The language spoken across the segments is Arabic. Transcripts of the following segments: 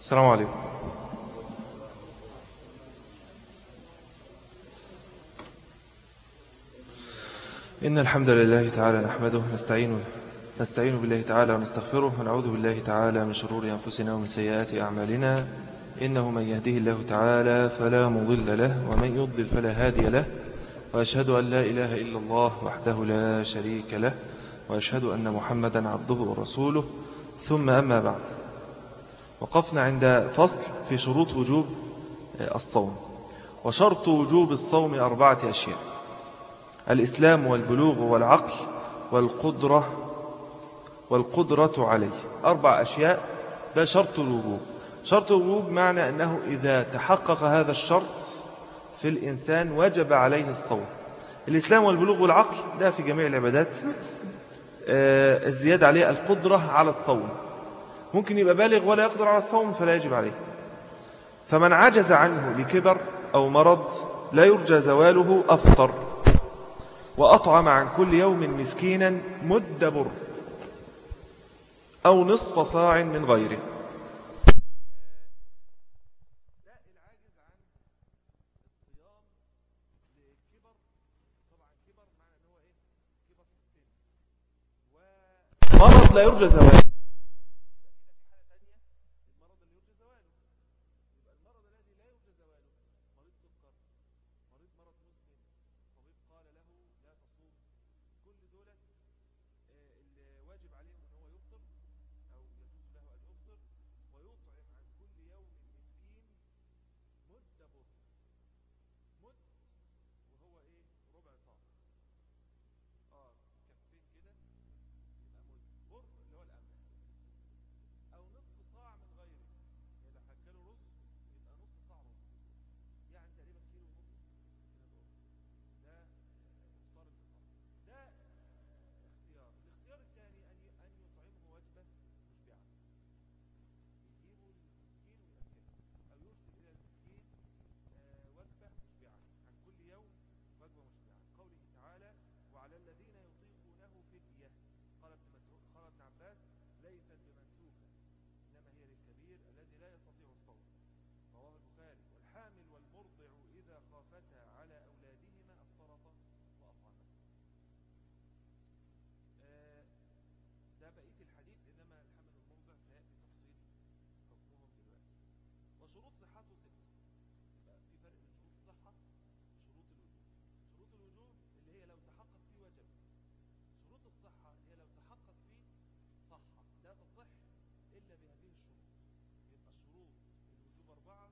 السلام عليكم. إن الحمد لله تعالى نحمده نستعينه نستعين بالله تعالى ونستغفره ونعوذ بالله تعالى من شرور أنفسنا ومن سيئات أعمالنا. إنه من يهده الله تعالى فلا مضل له ومن يضلل فلا هادي له. وأشهد أن لا إله إلا الله وحده لا شريك له وأشهد أن محمدا عبده ورسوله. ثم أما بعد وقفنا عند فصل في شروط وجوب الصوم. وشرط وجوب الصوم أربعة أشياء الإسلام والبلوغ والعقل والقدرة والقدرة عليه. أربع أشياء ده شرط الوجوب. شرط الوجوب معنى أنه إذا تحقق هذا الشرط في الإنسان وجب عليه الصوم. الإسلام والبلوغ والعقل ده في جميع العبادات آه، الزيادة عليه القدرة على الصوم. ممكن يبقى بالغ ولا يقدر على الصوم فلا يجب عليه. فمن عجز عنه لكبر أو مرض لا يرجى زواله أفطر. وأطعم عن كل يوم مسكينا مد بر أو نصف صاع من غيره. لا يرجى زواله شروط صحته ستة يبقى في فرق بين شروط الصحة وشروط الوجوب. شروط الوجوب اللي هي لو تحقق فيه وجب شروط الصحة اللي هي لو تحقق فيه صحة. لا تصح إلا بهذه الشروط. يبقى الشروط الوجوب أربعة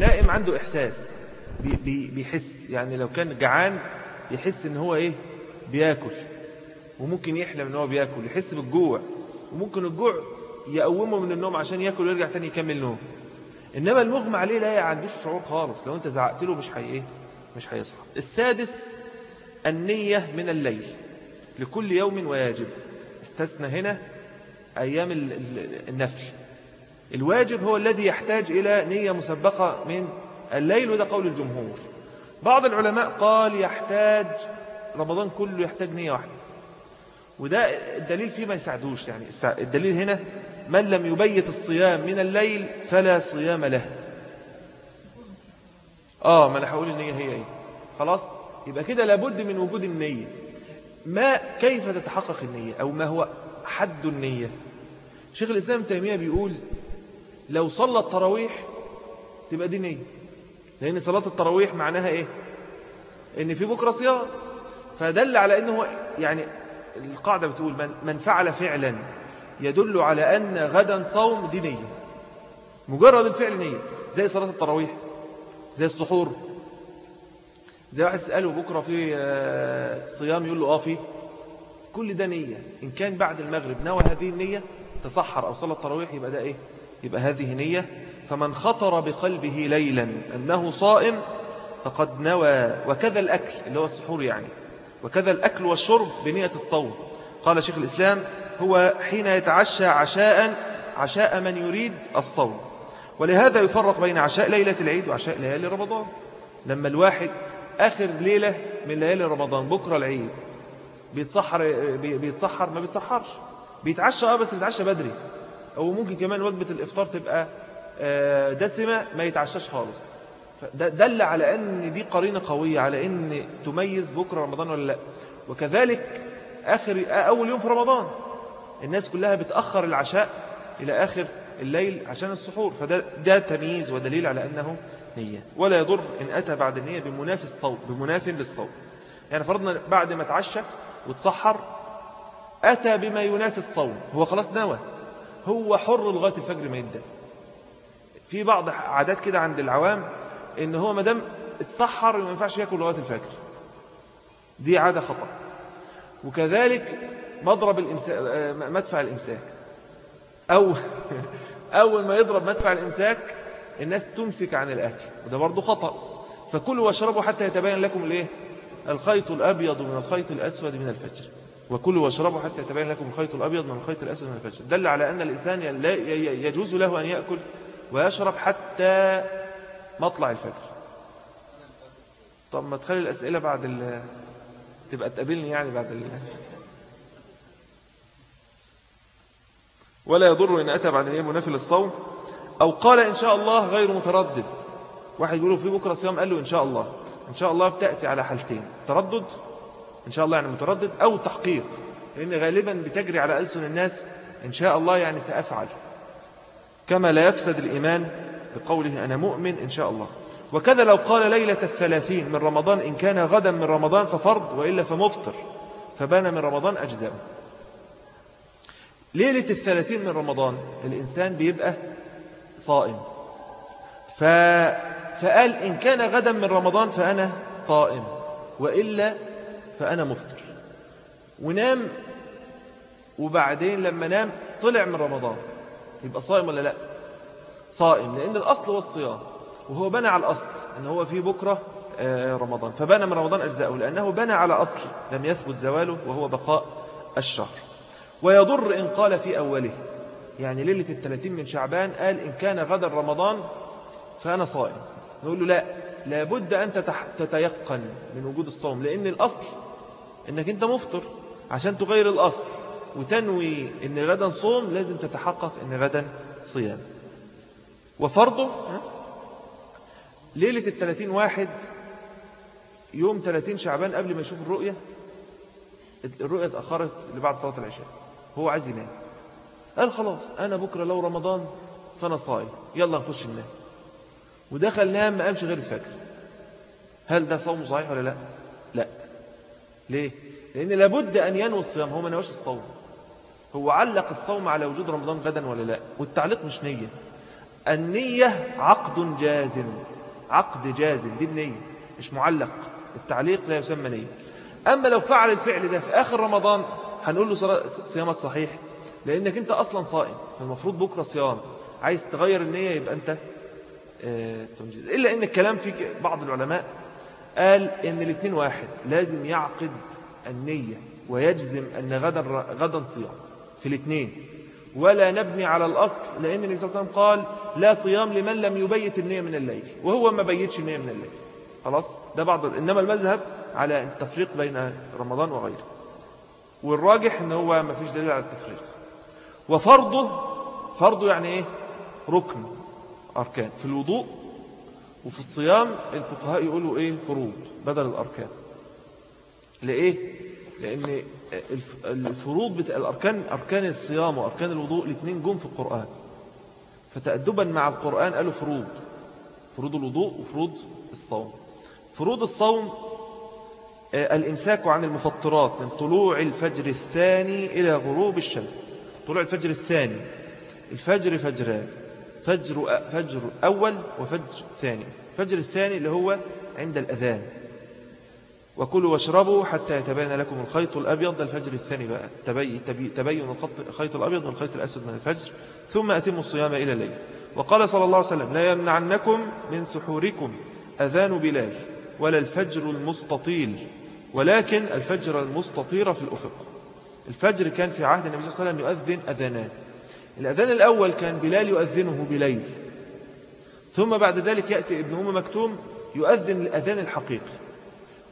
النائم عنده إحساس بي بي بيحس يعني لو كان جعان يحس إن هو إيه؟ بياكل وممكن يحلم إن هو بياكل يحس بالجوع وممكن الجوع يقومه من النوم عشان ياكل ويرجع تاني يكمل نوم. إنما المغمى عليه لا عندوش شعور خالص لو أنت زعقت له مش هي إيه؟ مش هيصحى. السادس النية من الليل لكل يوم ويجب استثنى هنا ال- النفل. الواجب هو الذي يحتاج إلى نية مسبقة من الليل وده قول الجمهور. بعض العلماء قال يحتاج رمضان كله يحتاج نية واحدة. وده الدليل فيه ما يساعدوش يعني. الدليل هنا من لم يبيت الصيام من الليل فلا صيام له. آه ما أنا هقول النية هي إيه. خلاص؟ يبقى كده لابد من وجود النية. ما كيف تتحقق النية؟ أو ما هو حد النية؟ شيخ الإسلام تيمية بيقول لو صلى التراويح تبقى دي نية. لأن صلاة التراويح معناها إيه؟ إن في بكرة صيام. فدل على أنه يعني القاعدة بتقول من, من فعل فعلا يدل على أن غدا صوم دي نية. مجرد الفعل نية. زي صلاة التراويح زي السحور. زي واحد يسأله بكرة في آه، صيام يقول له آه في كل ده نية. إن كان بعد المغرب نوى هذه النية تصحر أو صلى التراويح يبقى ده إيه؟ يبقى هذه نية. فمن خطر بقلبه ليلا أنه صائم فقد نوى وكذا الأكل اللي هو السحور يعني. وكذا الأكل والشرب بنية الصوم. قال شيخ الإسلام هو حين يتعشى عشاء عشاء من يريد الصوم. ولهذا يفرق بين عشاء ليلة العيد وعشاء ليالي رمضان. لما الواحد آخر ليلة من ليالي رمضان بكرة العيد بيتسحر بي- بيتسحر ما بيتسحرش. بيتعشى آه بس بيتعشى بدري. أو ممكن كمان وجبة الإفطار تبقى آه، دسمة ما يتعشاش خالص. دل على أن دي قرينة قوية على أن تميز بكرة رمضان ولا لأ. وكذلك آخر أول يوم في رمضان الناس كلها بتأخر العشاء إلى آخر الليل عشان السحور. فده ده تمييز ودليل على أنه نية. ولا يضر إن أتى بعد النية بمناف الصوم بمناف للصوم. يعني فرضنا بعد ما تعشى وتسحر أتى بما ينافي الصوم. هو خلاص نوى. هو حر لغاية الفجر ما يبدأ. في بعض عادات كده عند العوام إن هو مدام اتسحر ما ينفعش ياكل لغاية الفجر. دي عادة خطأ. وكذلك مضرب الإمساك مدفع الإمساك. أو أول ما يضرب مدفع الإمساك الناس تمسك عن الأكل وده برضو خطأ. فكلوا واشربوا حتى يتبين لكم الإيه؟ الخيط الأبيض من الخيط الأسود من الفجر. وكلوا واشربوا حتى يتبين لكم الخيط الأبيض من الخيط الأسود من الفجر دل على أن الإنسان يجوز له أن يأكل ويشرب حتى مطلع الفجر. طب ما تخلي الأسئلة بعد ال تبقى تقابلني يعني بعد ال ولا يضر إن أتى بعد اليوم منافل الصوم أو قال إن شاء الله غير متردد. واحد يقول له في بكرة صيام؟ قال له إن شاء الله. إن شاء الله بتأتي على حالتين. تردد إن شاء الله يعني متردد أو تحقيق لأن غالبا بتجري على ألسن الناس إن شاء الله يعني سأفعل. كما لا يفسد الإيمان بقوله أنا مؤمن إن شاء الله. وكذا لو قال ليلة الثلاثين من رمضان إن كان غدا من رمضان ففرض وإلا فمفطر فبان من رمضان أجزاء. ليلة الثلاثين من رمضان الإنسان بيبقى صائم. ف... فقال إن كان غدا من رمضان فأنا صائم وإلا فأنا مفطر. ونام وبعدين لما نام طلع من رمضان. يبقى صائم ولا لا؟ صائم لأن الأصل هو الصيام وهو بنى على الأصل أن هو في بكرة آه، رمضان. فبنى من رمضان أجزاءه لأنه بنى على أصل لم يثبت زواله وهو بقاء الشهر. ويضر إن قال في أوله يعني ليلة الثلاثين من شعبان قال إن كان غدا رمضان فأنا صائم. نقول له لا لابد أن تتيقن من وجود الصوم لأن الأصل أنك أنت مفطر عشان تغير الأصل وتنوي أن غدا صوم لازم تتحقق أن غدا صيام. وفرضه ليلة الثلاثين واحد يوم ثلاثين شعبان قبل ما يشوف الرؤية الرؤية اتأخرت لبعد صلاة العشاء. هو عايز ينام. قال خلاص أنا بكرة لو رمضان فأنا صايم. يلا نخش ننام. ودخل نام ما قامش غير الفجر. هل ده صوم صحيح ولا لا؟ لا. ليه؟ لأن لابد أن ينوي الصيام هو ما نواش الصوم. هو علق الصوم على وجود رمضان غدا ولا لا؟ والتعليق مش نية. النية عقد جازم. عقد جازم دي النية مش معلق. التعليق لا يسمى نية. أما لو فعل الفعل ده في آخر رمضان هنقول له صيامك صحيح. لأنك أنت أصلا صائم فالمفروض بكرة صيام. عايز تغير النية يبقى أنت آه، تنجز. إلا أن الكلام في بعض العلماء قال أن الاثنين واحد لازم يعقد النية ويجزم أن غدا, غدا صيام في الاثنين. ولا نبني على الأصل لأن النبي صلى الله عليه وسلم قال لا صيام لمن لم يبيت النية من الليل وهو ما بيتش النية من الليل. خلاص؟ ده بعض إنما المذهب على التفريق بين رمضان وغيره. والراجح إن هو ما فيش دليل على التفريق. وفرضه فرضه يعني إيه؟ ركن أركان. في الوضوء وفي الصيام الفقهاء يقولوا إيه؟ فروض بدل الأركان. لإيه؟ لأن الفروض بتاع الأركان أركان الصيام وأركان الوضوء الاثنين جم في القرآن. فتأدبا مع القرآن قالوا فروض. فروض الوضوء وفروض الصوم. فروض الصوم آه، الإمساك عن المفطرات من طلوع الفجر الثاني إلى غروب الشمس. طلوع الفجر الثاني. الفجر فجران. فجر, فجر أول وفجر ثاني الفجر الثاني اللي هو عند الأذان. وكلوا واشربوا حتى يتبين لكم الخيط الأبيض. ده الفجر الثاني بقى تبين الخيط الأبيض من الخيط الأسود من الفجر. ثم أتموا الصيام إلى الليل. وقال صلى الله عليه وسلم لا يمنعنكم من سحوركم أذان بلال ولا الفجر المستطيل. ولكن الفجر المستطير في الأفق. الفجر كان في عهد النبي صلى الله عليه وسلم يؤذن أذانان. الأذان الأول كان بلال يؤذنه بليل ثم بعد ذلك يأتي ابن أم مكتوم يؤذن الأذان الحقيقي.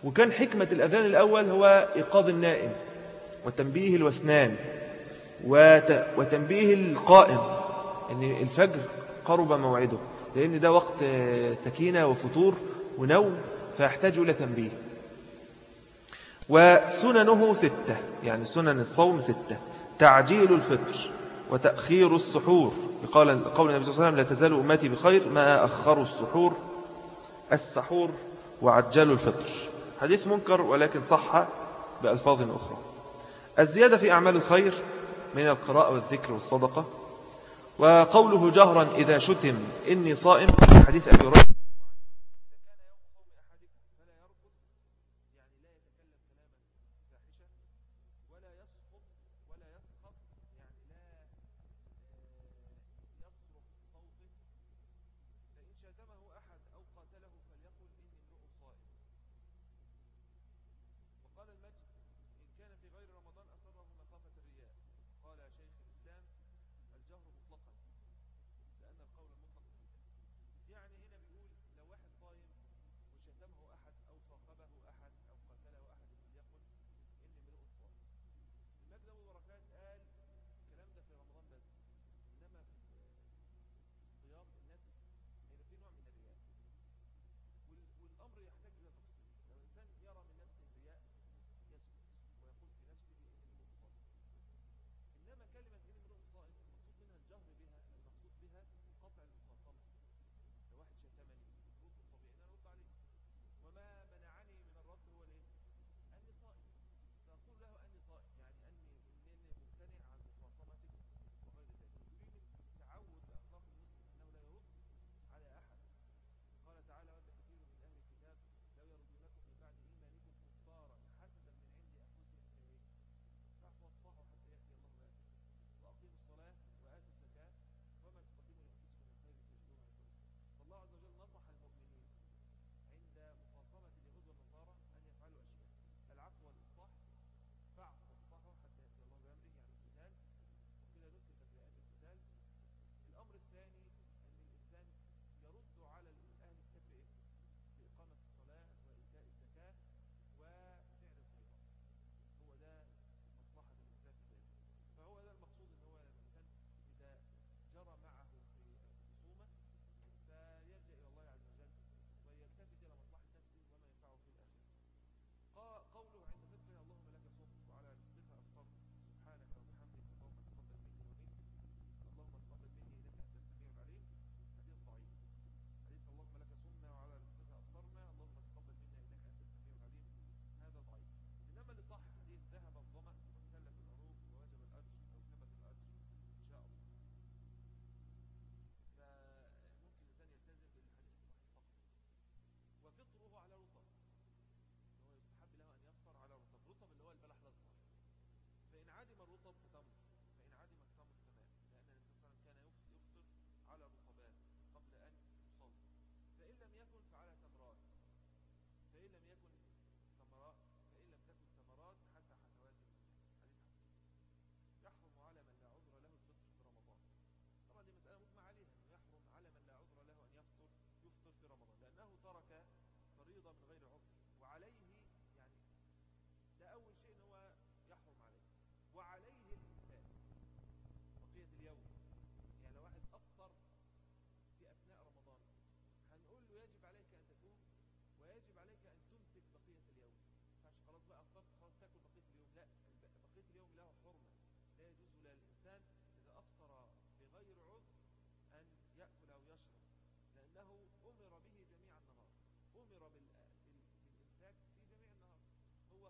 وكان حكمة الأذان الأول هو إيقاظ النائم وتنبيه الوسنان وتنبيه القائم أن الفجر قرب موعده لأن ده وقت سكينة وفطور ونوم فيحتاج إلى تنبيه. وسننه ستة يعني سنن الصوم ستة تعجيل الفطر. وتأخير السحور. قول النبي صلى الله عليه وسلم لا تزال أمتي بخير ما أخروا السحور. السحور وعجلوا الفطر. حديث منكر ولكن صح بألفاظ أخرى. الزيادة في أعمال الخير من القراءة والذكر والصدقة. وقوله جهرا إذا شتم إني صائم. حديث أبي رجل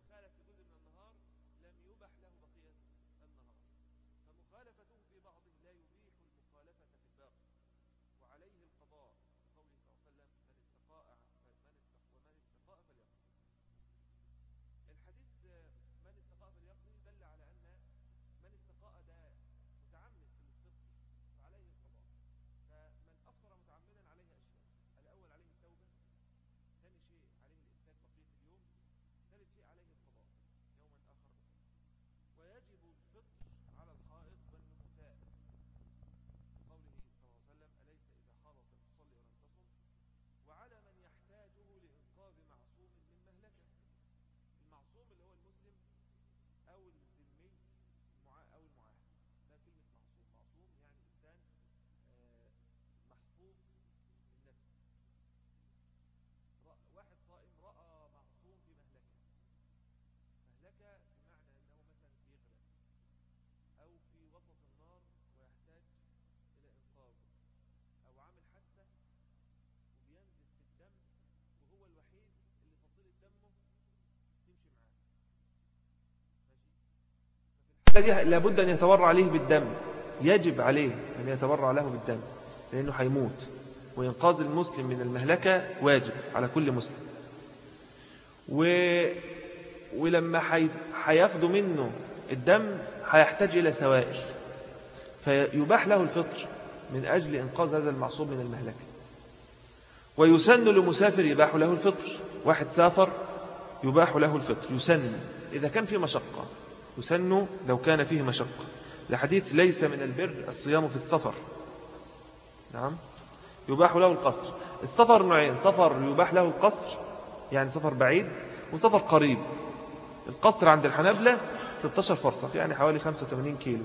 هو خالف في جزء من النهار لم يبح له بقية النهار فمخالفته في بعضه لا يبيح المخالفة في الباقي وعليه القضاء قوله صلى الله عليه وسلم من استقاء ومن استقاء فليقضي الحديث من استقاء فليقضي دل على أن من استقاء ده متعمد في الفطر فعليه القضاء فمن أفطر متعمدا عليه أشياء الأول عليه التوبة ثاني شيء عليه الإمساك بقية اليوم ثالث شيء عليه القضاء يوما آخر ويجب الفطر على الحائط والنفساء قوله صلى الله عليه وسلم أليس إذا حاضت تصلي ولم تصم وعلى من يحتاجه لإنقاذ معصوم من مهلكة المعصوم اللي هو المسلم أو الذمي أو المعاهد ده كلمة معصوم معصوم يعني إنسان آه، محفوظ النفس واحد صائم رأى معصوم في مهلكة مهلكة بمعنى أنه مثلا بيغرق أو في وسط النار ويحتاج إلى إنقاذه أو عامل حادثة وبينزل في الدم وهو الوحيد اللي فصيلة دمه تمشي معاه ماشي ففي الحالة دي لابد أن يتبرع عليه بالدم. يجب عليه أن يتبرع له بالدم لأنه هيموت وإنقاذ المسلم من المهلكة واجب على كل مسلم. و... ولما هياخدوا منه الدم هيحتاج إلى سوائل. فيباح له الفطر من أجل إنقاذ هذا المعصوم من المهلكة. ويسن لمسافر يباح له الفطر. واحد سافر يباح له الفطر يسن. إذا كان فيه مشقة يسن لو كان فيه مشقة لحديث ليس من البر الصيام في السفر. نعم. يباح له القصر. السفر نوعين سفر يباح له القصر يعني سفر بعيد وسفر قريب. القصر عند الحنابلة 16 فرسخ يعني حوالي 85 كيلو.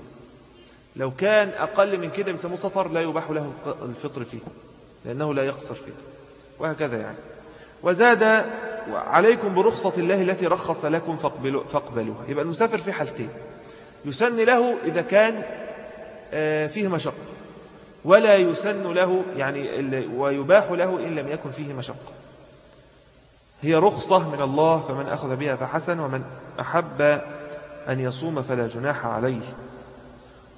لو كان أقل من كده بيسموه سفر لا يباح له الفطر فيه لأنه لا يقصر فيه. وهكذا يعني. وزاد عليكم برخصة الله التي رخص لكم فاقبلوها. يبقى المسافر في حالتين. يسن له إذا كان آه، فيه مشقة. ولا يسن له يعني ويباح له إن لم يكن فيه مشقة. هي رخصة من الله فمن أخذ بها فحسن ومن أحب أن يصوم فلا جناح عليه.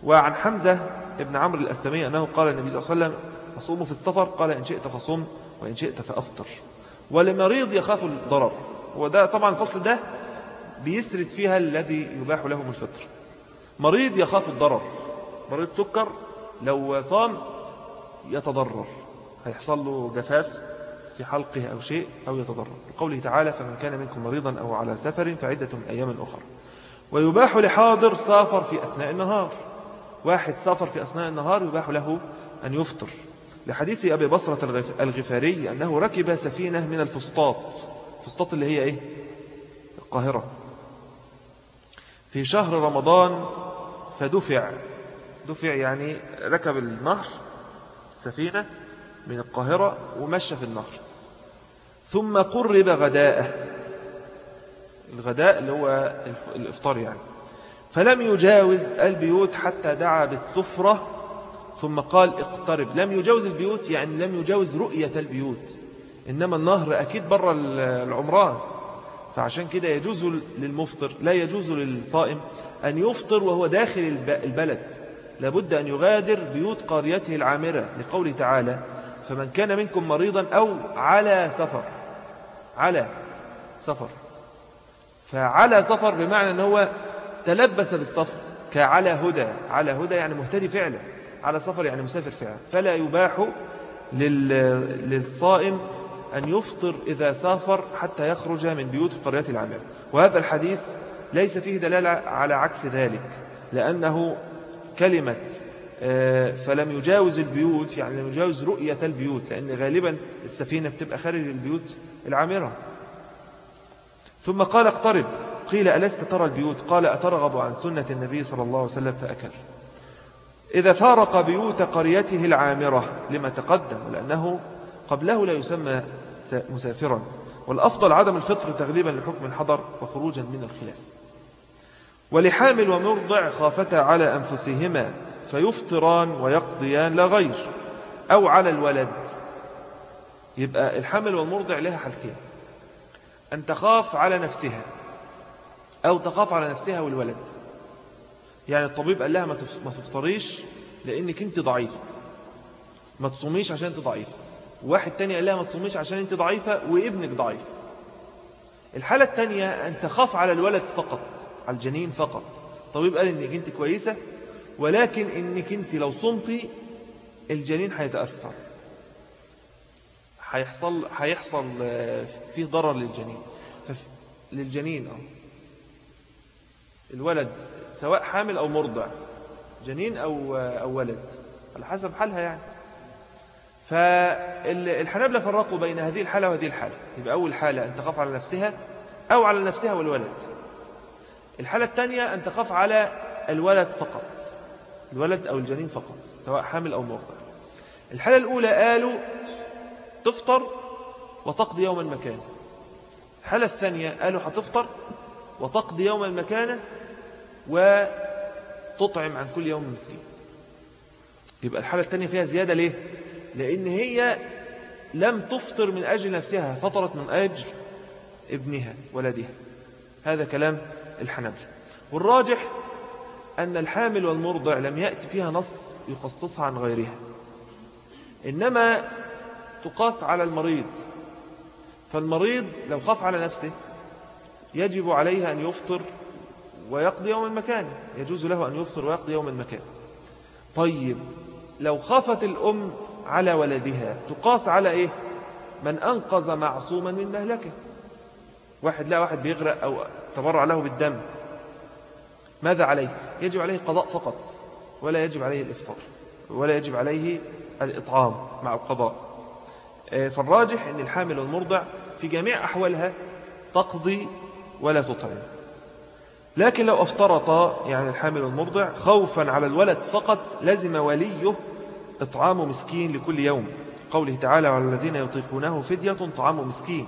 وعن حمزة ابن عمرو الأسلمي أنه قال النبي صلى الله عليه وسلم أصوم في السفر؟ قال إن شئت فصم وإن شئت فأفطر. ولمريض يخاف الضرر. وده طبعا الفصل ده بيسرد فيها الذي يباح لهم الفطر. مريض يخاف الضرر. مريض سكر لو صام يتضرر. هيحصل له جفاف في حلقه أو شيء أو يتضرر. لقوله تعالى فمن كان منكم مريضا أو على سفر فعدة من أيام أخرى. ويباح لحاضر سافر في أثناء النهار. واحد سافر في أثناء النهار يباح له أن يفطر. لحديث أبي بصرة الغفاري أنه ركب سفينة من الفسطاط. الفسطاط اللي هي إيه؟ القاهرة. في شهر رمضان فدفع. دفع يعني ركب النهر سفينة من القاهرة ومشى في النهر. ثم قرب غداءه. الغداء اللي هو الإفطار يعني. فلم يجاوز البيوت حتى دعا بالسفرة ثم قال اقترب. لم يجاوز البيوت يعني لم يجاوز رؤية البيوت. إنما النهر أكيد بره العمران. فعشان كده يجوز للمفطر لا يجوز للصائم أن يفطر وهو داخل البلد. لابد أن يغادر بيوت قريته العامرة لقوله تعالى فمن كان منكم مريضا أو على سفر. على سفر. فعلى سفر بمعنى أنه تلبس بالسفر كعلى هدى. على هدى يعني مهتدي فعلا. على سفر يعني مسافر فعلا فلا يباح للصائم أن يفطر إذا سافر حتى يخرج من بيوت قرية العامرة وهذا الحديث ليس فيه دلالة على عكس ذلك لأنه كلمة آه، فلم يجاوز البيوت يعني لم يجاوز رؤية البيوت لأن غالبا السفينة بتبقى خارج البيوت العامرة. ثم قال اقترب قيل ألست ترى البيوت؟ قال أترغب عن سنة النبي صلى الله عليه وسلم فأكل. إذا فارق بيوت قريته العامرة لما تقدم لأنه قبله لا يسمى مسافرا. والأفضل عدم الفطر تغليبا لحكم الحضر وخروجا من الخلاف. ولحامل ومرضع خافتا على أنفسهما فيفطران ويقضيان لا غير. أو على الولد. يبقى الحمل والمرضع لها حالتين. أن تخاف على نفسها أو تخاف على نفسها والولد. يعني الطبيب قال لها ما تفطريش لأنك أنت ضعيفة. ما تصوميش عشان أنت ضعيفة. واحد تاني قال لها ما تصوميش عشان أنت ضعيفة وابنك ضعيف. الحالة التانية أن تخاف على الولد فقط على الجنين فقط. الطبيب قال إنك أنت كويسة ولكن إنك أنت لو صمتي الجنين هيتأثر. هيحصل هيحصل آه، فيه ضرر للجنين. للجنين أو الولد سواء حامل أو مرضع جنين أو, أو ولد على حسب حالها يعني. فالحنابلة فرقوا بين هذه الحالة وهذه الحالة. يبقى أول حالة أن تخاف على نفسها أو على نفسها والولد. الحالة الثانية أن تخاف على الولد فقط الولد أو الجنين فقط سواء حامل أو مرضع. الحالة الأولى قالوا تفطر وتقضي يوما مكانه الحالة الثانية قالوا هتفطر وتقضي يوما مكانه وتطعم عن كل يوم مسكين. يبقى الحالة الثانية فيها زيادة ليه؟ لأن هي لم تفطر من أجل نفسها فطرت من أجل ابنها ولدها. هذا كلام الحنبل والراجح أن الحامل والمرضع لم يأتي فيها نص يخصصها عن غيرها. إنما تقاس على المريض. فالمريض لو خاف على نفسه يجب عليه أن يفطر ويقضي يوم المكان. يجوز له أن يفطر ويقضي يوم المكان. طيب لو خافت الأم على ولدها تقاس على إيه؟ من أنقذ معصوما من مهلكه. واحد لا واحد بيغرق أو تبرع له بالدم. ماذا عليه؟ يجب عليه قضاء فقط ولا يجب عليه الإفطار ولا يجب عليه الإطعام مع القضاء. آه، فالراجح أن الحامل والمرضع في جميع أحوالها تقضي ولا تطعم. لكن لو افترط يعني الحامل والمرضع خوفا على الولد فقط لزم وليه إطعام مسكين لكل يوم. قوله تعالى على الذين يطيقونه فدية طعام مسكين.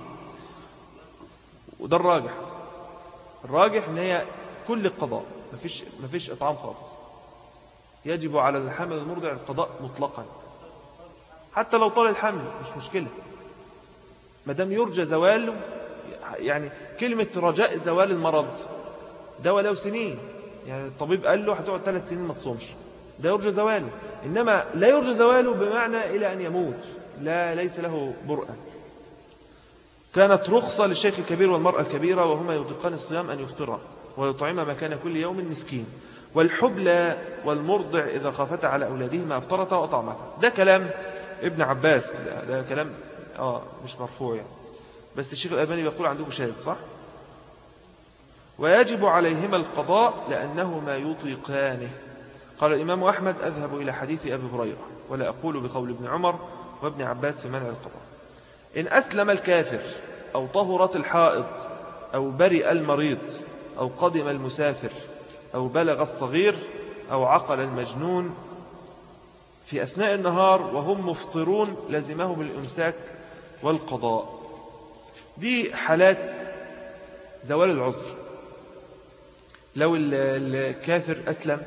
وده الراجح. الراجح إن هي كل القضاء. مفيش, مفيش إطعام خالص. يجب على الحامل المرضع القضاء مطلقا. حتى لو طال الحمل مش مشكلة. ما دام يرجى زواله يعني كلمة رجاء زوال المرض ده ولو سنين. يعني الطبيب قال له هتقعد ثلاث سنين ما تصومش. ده يرجى زواله. إنما لا يرجى زواله بمعنى إلى أن يموت. لا ليس له برأة كانت رخصة للشيخ الكبير والمرأة الكبيرة وهما يطلقان الصيام أن يفطرا ويطعم مكان كل يوم مسكين. والحبلى والمرضع إذا خافتا على أولادهما أفطرتا وأطعمتا. ده كلام ابن عباس. ده كلام آه مش مرفوع يعني. بس الشيخ الألباني بيقول عندكم شاهد صح؟ ويجب عليهما القضاء لأنهما يطيقانه. قال الإمام أحمد أذهب إلى حديث أبي هريرة ولا أقول بقول ابن عمر وابن عباس في منع القضاء. إن أسلم الكافر أو طهرت الحائض أو برئ المريض أو قدم المسافر أو بلغ الصغير أو عقل المجنون في أثناء النهار وهم مفطرون لزمهم الإمساك والقضاء. دي حالات زوال العذر. لو الكافر أسلم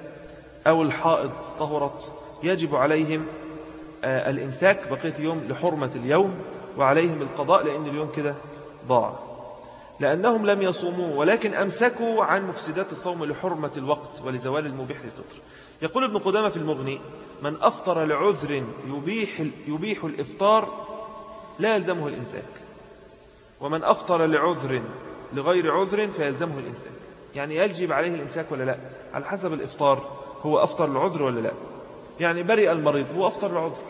أو الحائض طهرت يجب عليهم آه، الإمساك بقية يوم لحرمة اليوم وعليهم القضاء لأن اليوم كده ضاع. لأنهم لم يصوموا ولكن أمسكوا عن مفسدات الصوم لحرمة الوقت ولزوال المبيح للفطر. يقول ابن قدامة في المغني من أفطر لعذر يبيح, يبيح الإفطار لا يلزمه الإمساك. ومن أفطر لعذر لغير عذر فيلزمه الإمساك. يعني يجب عليه الإمساك ولا لا؟ على حسب الإفطار هو أفطر لعذر ولا لا؟ يعني برئ المريض هو أفطر لعذر.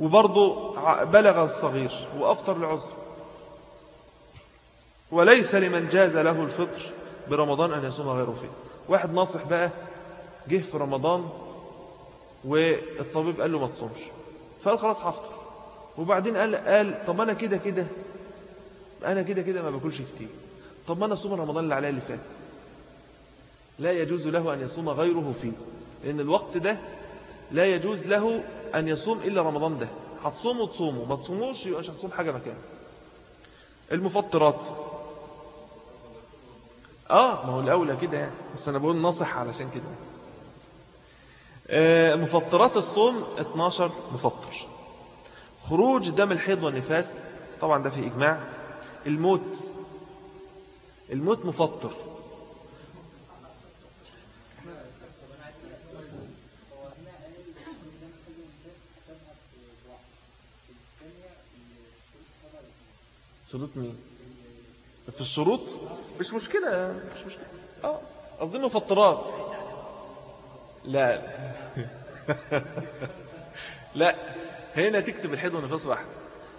وبرضه بلغ الصغير هو أفطر لعذر. وليس لمن جاز له الفطر برمضان أن يصوم غيره فيه. واحد ناصح بقى جه في رمضان والطبيب قال له ما تصومش. فقال خلاص هفطر. وبعدين قال قال طب أنا كده كده أنا كده كده ما باكلش كتير. طب ما أنا اصوم رمضان اللي عليا اللي فات؟ لا يجوز له أن يصوم غيره فيه لأن الوقت ده لا يجوز له أن يصوم إلا رمضان ده. هتصوموا تصوموا ما تصوموش يبقى مش هتصوم حاجة مكان المفطرات. آه ما هو الأولى كده يعني بس أنا بقول ناصح علشان كده. آه، مفطرات الصوم 12 مفطر. خروج دم الحيض والنفاس طبعا ده في إجماع. الموت الموت مفطر. شروط مين؟ في الشروط؟ مش مشكلة مش مشكلة. آه قصدي مفطرات لا. لا. هنا تكتب الحيض والنفاس واحد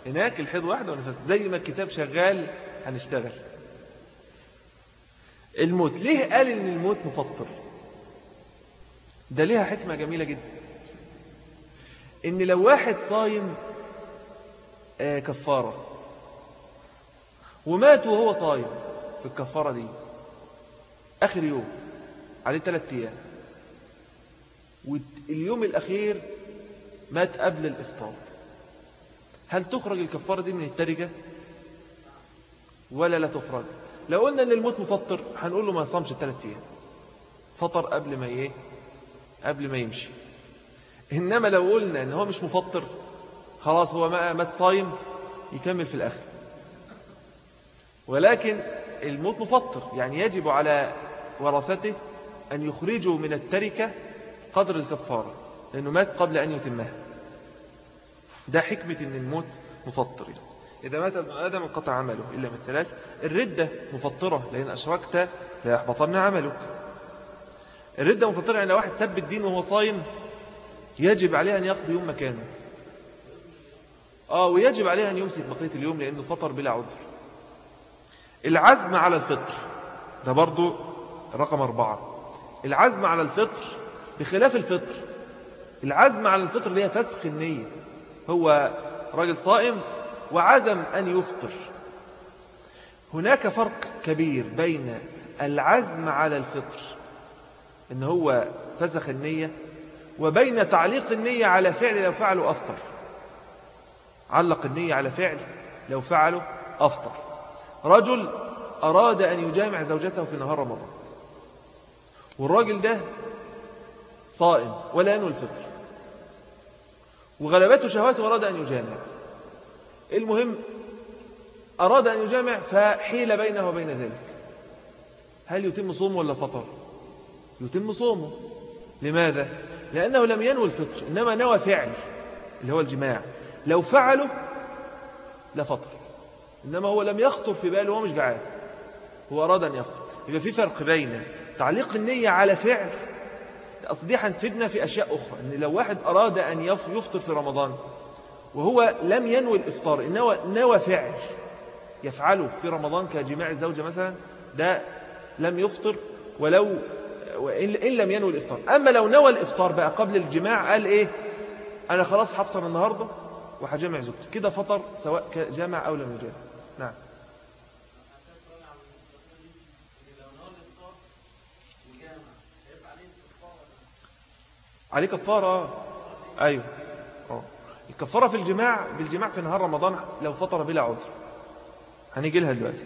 هناك الحيض واحد والنفاس. زي ما الكتاب شغال هنشتغل. الموت. ليه قال إن الموت مفطر؟ ده ليها حكمة جميلة جدا. إن لو واحد صايم آه، كفارة ومات وهو صايم في الكفارة دي آخر يوم عليه ثلاثة أيام واليوم الأخير مات قبل الإفطار هل تخرج الكفارة دي من التركة؟ ولا لا تخرج. لو قلنا أن الموت مفطر هنقول له ما يصامش الثلاث أيام. فطر قبل ما إيه؟ قبل ما يمشي. إنما لو قلنا أن هو مش مفطر خلاص هو مات صايم يكمل في الآخر. ولكن الموت مفطر يعني يجب على ورثته أن يخرجوا من التركة قدر الكفارة لأنه مات قبل أن يتمها. ده حكمة أن الموت مفطر. إذا مات ابن آدم انقطع عمله إلا من ثلاث الردة مفطرة لأن أشركت لا يحبطن عملك. الردة مفطرة يعني لو واحد سب الدين وهو صايم يجب عليه أن يقضي يوم مكانه. آه ويجب عليه أن يمسك بقية اليوم لأنه فطر بلا عذر. العزم على الفطر ده برضو رقم أربعة. العزم على الفطر بخلاف الفطر العزم على الفطر اللي هي فسخ النية. هو راجل صائم وعزم أن يفطر. هناك فرق كبير بين العزم على الفطر إن هو فسخ النية وبين تعليق النية على فعل لو فعله أفطر. علق النية على فعل لو فعله أفطر. رجل أراد أن يجامع زوجته في نهار رمضان. والراجل ده صائم ولا ينوي الفطر. وغلبته شهواته وأراد أن يجامع. المهم أراد أن يجامع فحيل بينه وبين ذلك. هل يتم صومه ولا فطر؟ يتم صومه. لماذا؟ لأنه لم ينوي الفطر إنما نوى فعل اللي هو الجماع. لو فعله لفطر إنما هو لم يخطر في باله هو مش جعان. هو أراد أن يفطر. يبقى في فرق بين تعليق النية على فعل أصل هنفيدنا في أشياء أخرى إن لو واحد أراد أن يفطر في رمضان وهو لم ينوي الإفطار إنما نوى فعل يفعله في رمضان كجماع الزوجة مثلا ده لم يفطر ولو إن لم ينوي الإفطار. أما لو نوى الإفطار بقى قبل الجماع قال إيه؟ أنا خلاص هفطر النهاردة وهجمع زوجتي. كده فطر سواء جامع أو لم يجامع نعم. عليه كفارة أيوه. الكفارة في الجماع بالجماع في نهار رمضان لو فطر بلا عذر. هنيجي لها دلوقتي.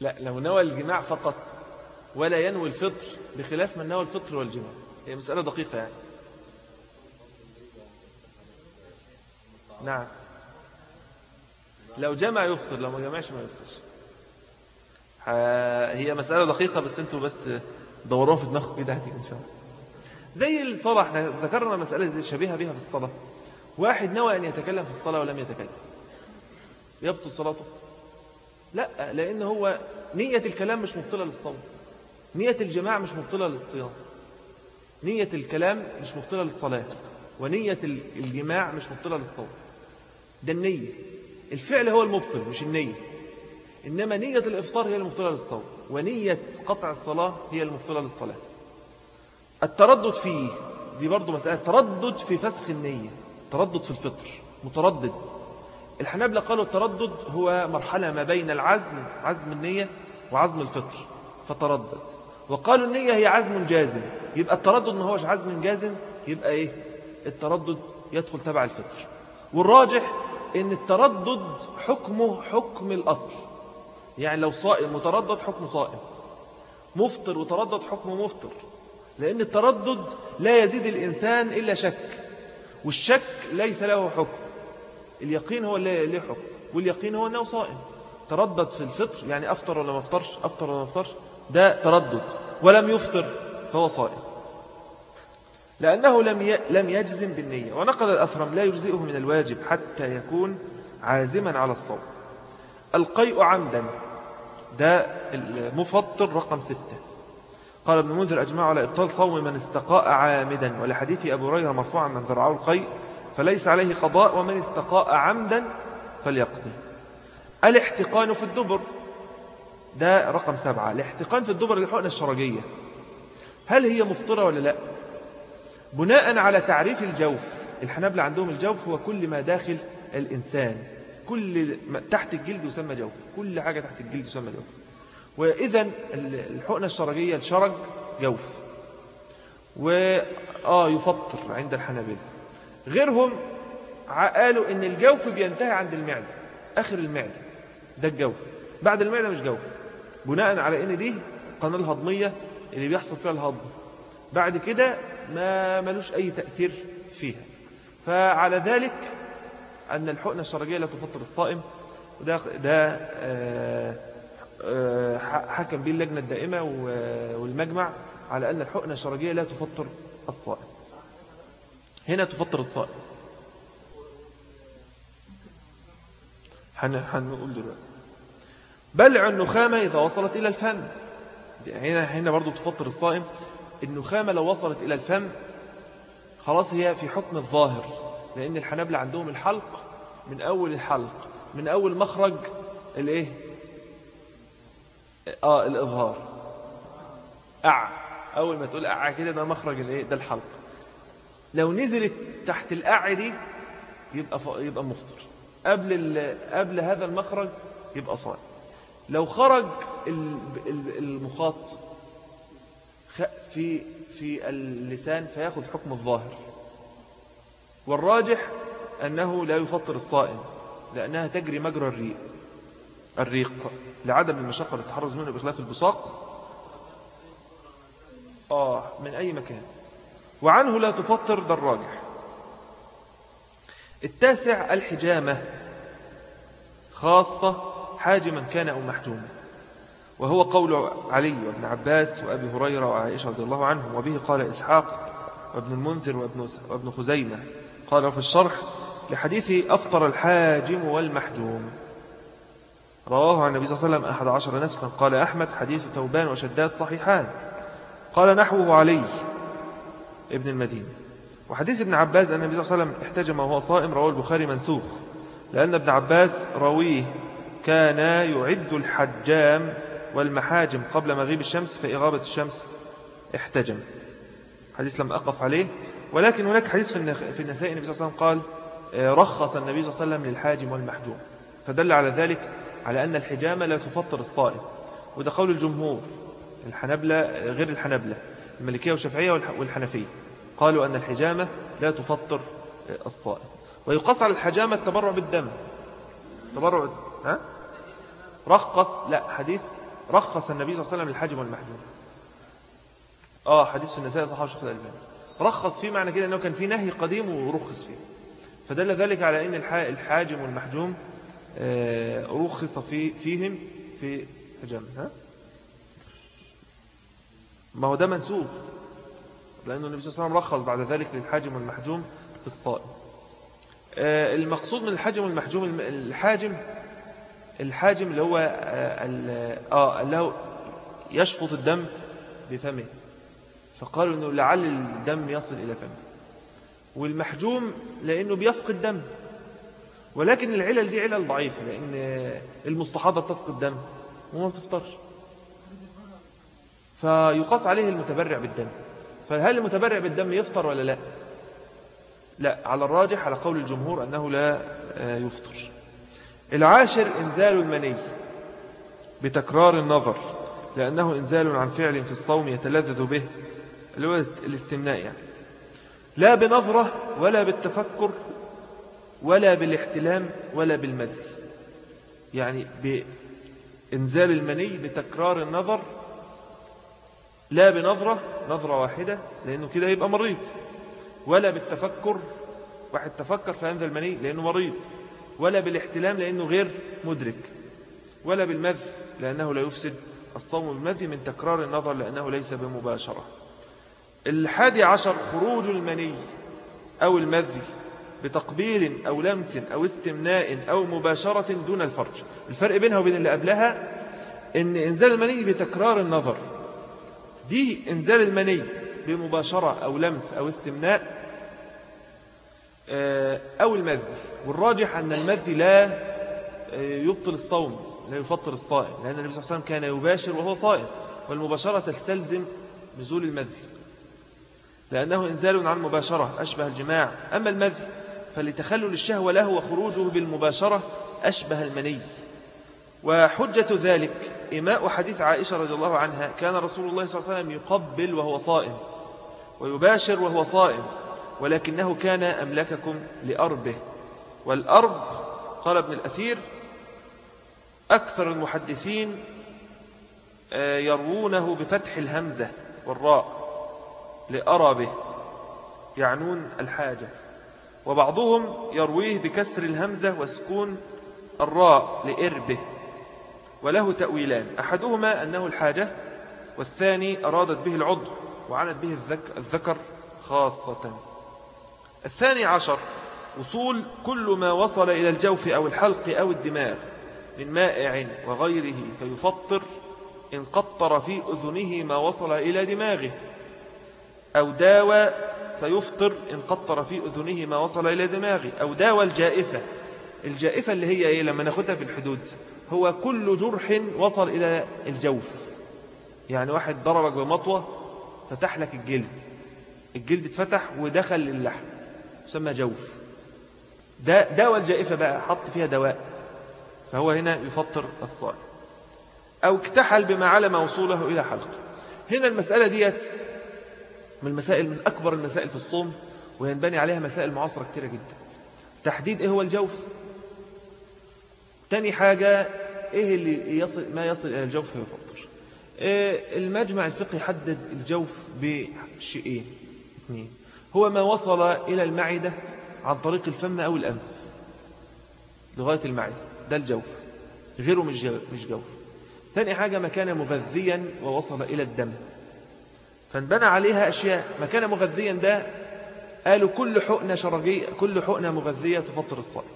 لا لو نوى الجماع فقط ولا ينوي الفطر بخلاف من نوى الفطر والجماع. هي مسألة دقيقة يعني. نعم. لو جمع يفطر لو ما جمعش ما يفطرش. هي مسألة دقيقة بس أنتوا بس دوروها في دماغكم كده هتيجي إن شاء الله. زي الصلاة إحنا ذكرنا مسألة شبيهة بها في الصلاة. واحد نوى أن يتكلم في الصلاة ولم يتكلم. يبطل صلاته؟ لا لأن هو نية الكلام مش مبطلة للصوم نية الجماع مش مبطلة للصيام. نية الكلام مش مبطلة للصلاة. ونية الجماع مش مبطلة للصوم ده النية. الفعل هو المبطل مش النية. إنما نية الإفطار هي المبطلة للصوم ونية قطع الصلاة هي المبطلة للصلاة. التردد فيه دي برضو مسألة تردد في فسخ النية تردد في الفطر متردد. الحنابلة قالوا التردد هو مرحلة ما بين العزم عزم النية وعزم الفطر فتردد. وقالوا النية هي عزم جازم يبقى التردد ما هوش عزم جازم يبقى إيه؟ التردد يدخل تبع الفطر. والراجح إن التردد حكمه حكم الأصل. يعني لو صائم وتردد حكم صائم. مفطر وتردد حكم مفطر. لأن التردد لا يزيد الإنسان إلا شك. والشك ليس له حكم. اليقين هو اللي له حكم. واليقين هو أنه صائم. تردد في الفطر يعني أفطر ولا ما أفطرش أفطر ولا ما أفطرش ده تردد. ولم يفطر فهو صائم. لأنه لم لم يجزم بالنية. ونقل الأثرم لا يجزئه من الواجب حتى يكون عازما على الصوم. القيء عمدا. ده المفطر رقم ستة. قال ابن منذر أجمع على إبطال صوم من استقاء عامدا. ولحديث أبو هريرة مرفوعا من ذرعه القيء. فليس عليه قضاء ومن استقاء عمدا فليقضي. الاحتقان في الدبر. ده رقم سبعة. الاحتقان في الدبر الحقنة الشرجية هل هي مفطرة ولا لا؟ بناء على تعريف الجوف. الحنابلة عندهم الجوف هو كل ما داخل الإنسان. كل ما تحت الجلد يسمى جوف. كل حاجة تحت الجلد يسمى جوف. وإذا الحقنة الشرجية الشرج جوف. وآه يفطر عند الحنابلة. غيرهم قالوا إن الجوف بينتهي عند المعدة. آخر المعدة. ده الجوف. بعد المعدة مش جوف. بناء على إن دي القناة الهضمية اللي بيحصل فيها الهضم. بعد كده ما ملوش أي تأثير فيها. فعلى ذلك أن الحقنة الشرجية لا تفطر الصائم وده ده آه، آه، حكم به اللجنة الدائمة والمجمع على أن الحقنة الشرجية لا تفطر الصائم. هنا تفطر الصائم. هنقول دلوقتي. بلع النخامة إذا وصلت إلى الفم. هنا هنا برضو تفطر الصائم. النخامة لو وصلت إلى الفم خلاص هي في حكم الظاهر لأن الحنابلة عندهم الحلق من أول الحلق من أول مخرج الإيه؟ آه الإظهار. أع أول ما تقول أع كده ده مخرج الإيه؟ ده الحلق. لو نزلت تحت الأع دي يبقى يبقى مفطر. قبل قبل هذا المخرج يبقى صائم. لو خرج المخاط في في اللسان فيأخذ حكم الظاهر. والراجح أنه لا يفطر الصائم لأنها تجري مجرى الريق الريق لعدم المشقة للتحرز منه بخلاف البصاق. آه من أي مكان. وعنه لا تفطر ده الراجح. التاسع الحجامة خاصة حاجما كان أو محجوما. وهو قول علي وابن عباس وأبي هريرة وعائشة رضي الله عنهم وبه قال إسحاق وابن المنذر وابن, وابن خزيمة. قال في الشرح لحديث أفطر الحاجم والمحجوم. رواه عن النبي صلى الله عليه وسلم أحد عشر نفسا. قال أحمد حديث توبان وشداد صحيحان. قال نحوه علي ابن المدينة وحديث ابن عباس أن النبي صلى الله عليه وسلم احتجم وهو صائم رواه البخاري منسوخ. لأن ابن عباس رويه كان يعد الحجام والمحاجم قبل مغيب الشمس في إغابة الشمس احتجم. حديث لم أقف عليه. ولكن هناك حديث في النساء النبي صلى الله عليه وسلم قال آه، رخص النبي صلى الله عليه وسلم للحاجم والمحجوم. فدل على ذلك على أن الحجامة لا تفطر الصائم. وده قول الجمهور الحنبلة غير الحنبلة الملكية والشافعية والحنفية. قالوا أن الحجامة لا تفطر آه، الصائم. ويقص على الحجامة التبرع بالدم. تبرع ها؟ رخص لا حديث رخص النبي صلى الله عليه وسلم للحاجم والمحجوم آه حديث في النساء صحابة الشيخ الألباني. رخص فيه معنى كده أنه كان في نهي قديم ورخص فيه. فدل ذلك على أن الحاجم والمحجوم آه، رخص في فيهم في حجام. ها؟ ما هو ده منسوخ. لأنه النبي صلى الله عليه وسلم رخص بعد ذلك للحاجم والمحجوم في الصائم. آه، المقصود من الحاجم والمحجوم الحاجم الحاجم اللي هو آه, آه اللي هو يشفط الدم بفمه. فقالوا أنه لعل الدم يصل إلى فمه. والمحجوم لأنه بيفقد دم. ولكن العلل دي علل ضعيفة لأن المستحاضة بتفقد دم وما بتفطرش. فيقاس عليه المتبرع بالدم. فهل المتبرع بالدم يفطر ولا لا؟ لا على الراجح على قول الجمهور أنه لا آه، يفطر. العاشر إنزال المني بتكرار النظر لأنه إنزال عن فعل في الصوم يتلذذ به اللي هو الاستمناء يعني. لا بنظرة ولا بالتفكر ولا بالاحتلام ولا بالمذي يعني إنزال المني بتكرار النظر لا بنظرة نظرة واحدة لأنه كده يبقى مريض. ولا بالتفكر واحد تفكر فأنزل المني لأنه مريض. ولا بالاحتلام لأنه غير مدرك ولا بالمذ لأنه لا يفسد الصوم بالمذي من تكرار النظر لأنه ليس بمباشرة. الحادي عشر خروج المني أو المذي بتقبيل أو لمس أو استمناء أو مباشرة دون الفرج. الفرق بينها وبين اللي قبلها إن إنزال المني بتكرار النظر. دي إنزال المني بمباشرة أو لمس أو استمناء أو المذي. والراجح أن المذي لا آه، يبطل الصوم لا يفطر الصائم لأن النبي صلى الله عليه وسلم كان يباشر وهو صائم والمباشرة تستلزم نزول المذي. لأنه إنزال عن مباشرة أشبه الجماع. أما المذي فلتخلل الشهوة له وخروجه بالمباشرة أشبه المني. وحجة ذلك إماء حديث عائشة رضي الله عنها كان رسول الله صلى الله عليه وسلم يقبل وهو صائم ويباشر وهو صائم. ولكنه كان أملككم لأربه والأرب قال ابن الأثير أكثر المحدثين آه، يروونه بفتح الهمزة والراء لأربه يعنون الحاجة وبعضهم يرويه بكسر الهمزة وسكون الراء لإربه وله تأويلان أحدهما أنه الحاجة والثاني أرادت به العضو وعنت به الذكر خاصة. الثاني عشر وصول كل ما وصل إلى الجوف أو الحلق أو الدماغ من مائع وغيره فيفطر إن قطر في أذنه ما وصل إلى دماغه أو داوى فيفطر إن قطر في أذنه ما وصل إلى دماغه أو داوى الجائفة. الجائفة اللي هي إيه؟ لما ناخدها في الحدود هو كل جرح وصل إلى الجوف. يعني واحد ضربك بمطوة فتح لك الجلد. الجلد اتفتح ودخل اللحم يسمى جوف. دواء الجائفة بقى حط فيها دواء. فهو هنا يفطر الصائم. أو اكتحل بما علم وصوله إلى حلقه هنا المسألة ديت من المسائل من أكبر المسائل في الصوم وينبني عليها مسائل معاصرة كثيرة جدا. تحديد إيه هو الجوف؟ تاني حاجة إيه اللي يصل ما يصل إلى الجوف فيفطر إيه المجمع الفقهي يحدد الجوف بشيئين اثنين هو ما وصل إلى المعدة عن طريق الفم أو الأنف. لغاية المعدة. ده الجوف. غيره مش مش جوف. ثاني حاجة ما كان مغذيا ووصل إلى الدم. فانبنى عليها أشياء. ما كان مغذيا ده قالوا كل حقنة شرجية كل حقنة مغذية تفطر الصائم.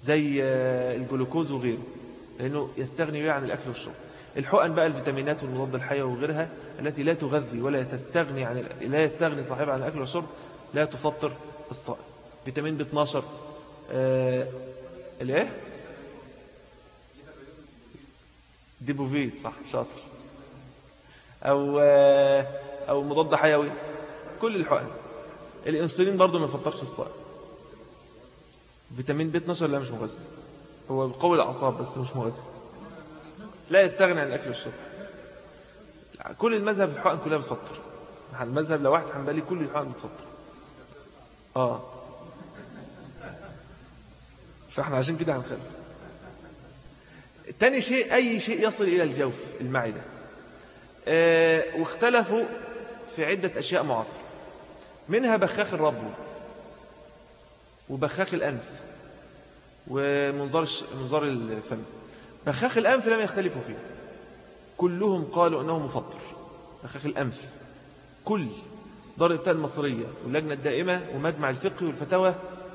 زي آه، الجلوكوز وغيره. لأنه يستغني بها عن الأكل والشرب. الحقن بقى الفيتامينات والمضاد الحيوي وغيرها التي لا تغذي ولا تستغني عن لا يستغني صاحبها عن الأكل والشرب لا تفطر الصائم فيتامين ب 12 آه الايه ديبوفيت صح شاطر. أو آه أو مضاد حيوي كل الحقن. الإنسولين برضه ما يفطرش الصائم فيتامين ب 12 لا مش مغذي. هو بقوي الأعصاب بس مش مغذي. لا يستغني عن الاكل والشرب كل المذهب الحقن كلها بتفطر. المذهب لو واحد حنبلي كل الحقن بتفطر. آه. فإحنا عشان كده هنخالف تاني شيء أي شيء يصل إلى الجوف المعدة. آه واختلفوا في عدة أشياء معاصرة. منها بخاخ الربو وبخاخ الأنف ومنظار منظار الفم. بخاخ الأنف لم يختلفوا فيه. كلهم قالوا أنه مفطر. بخاخ الأنف. كل دار الإفتاء المصرية واللجنة الدائمة ومجمع الفقه والفتاوى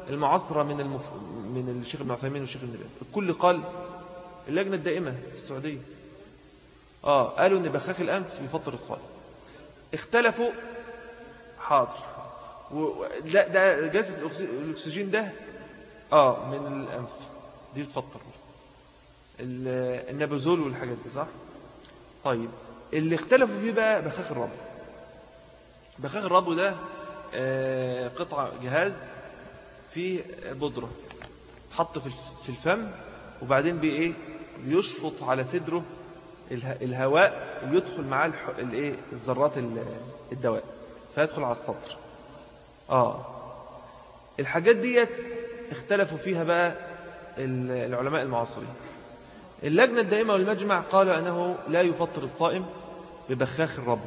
المعاصرة من المف... من الشيخ ابن عثيمين والشيخ ابن باز. الكل قال اللجنة الدائمة في السعودية. آه قالوا أن بخاخ الأنف يفطر الصائم. اختلفوا. حاضر. و... لا ده جلسة الأكسجين ده آه من الأنف. دي بتفطر. النبازول والحاجات دي صح؟ طيب اللي اختلفوا فيه بقى بخاخ الرب بخاخ الرب ده آه قطعة جهاز فيه بودرة تحط في الفم وبعدين بايه بيشفط على صدره الهواء يدخل معاه الإيه؟ الذرات الدواء فيدخل على الصدر آه. الحاجات ديت اختلفوا فيها بقى العلماء المعاصرين. اللجنة الدائمة والمجمع قالوا أنه لا يفطر الصائم ببخاخ الرب.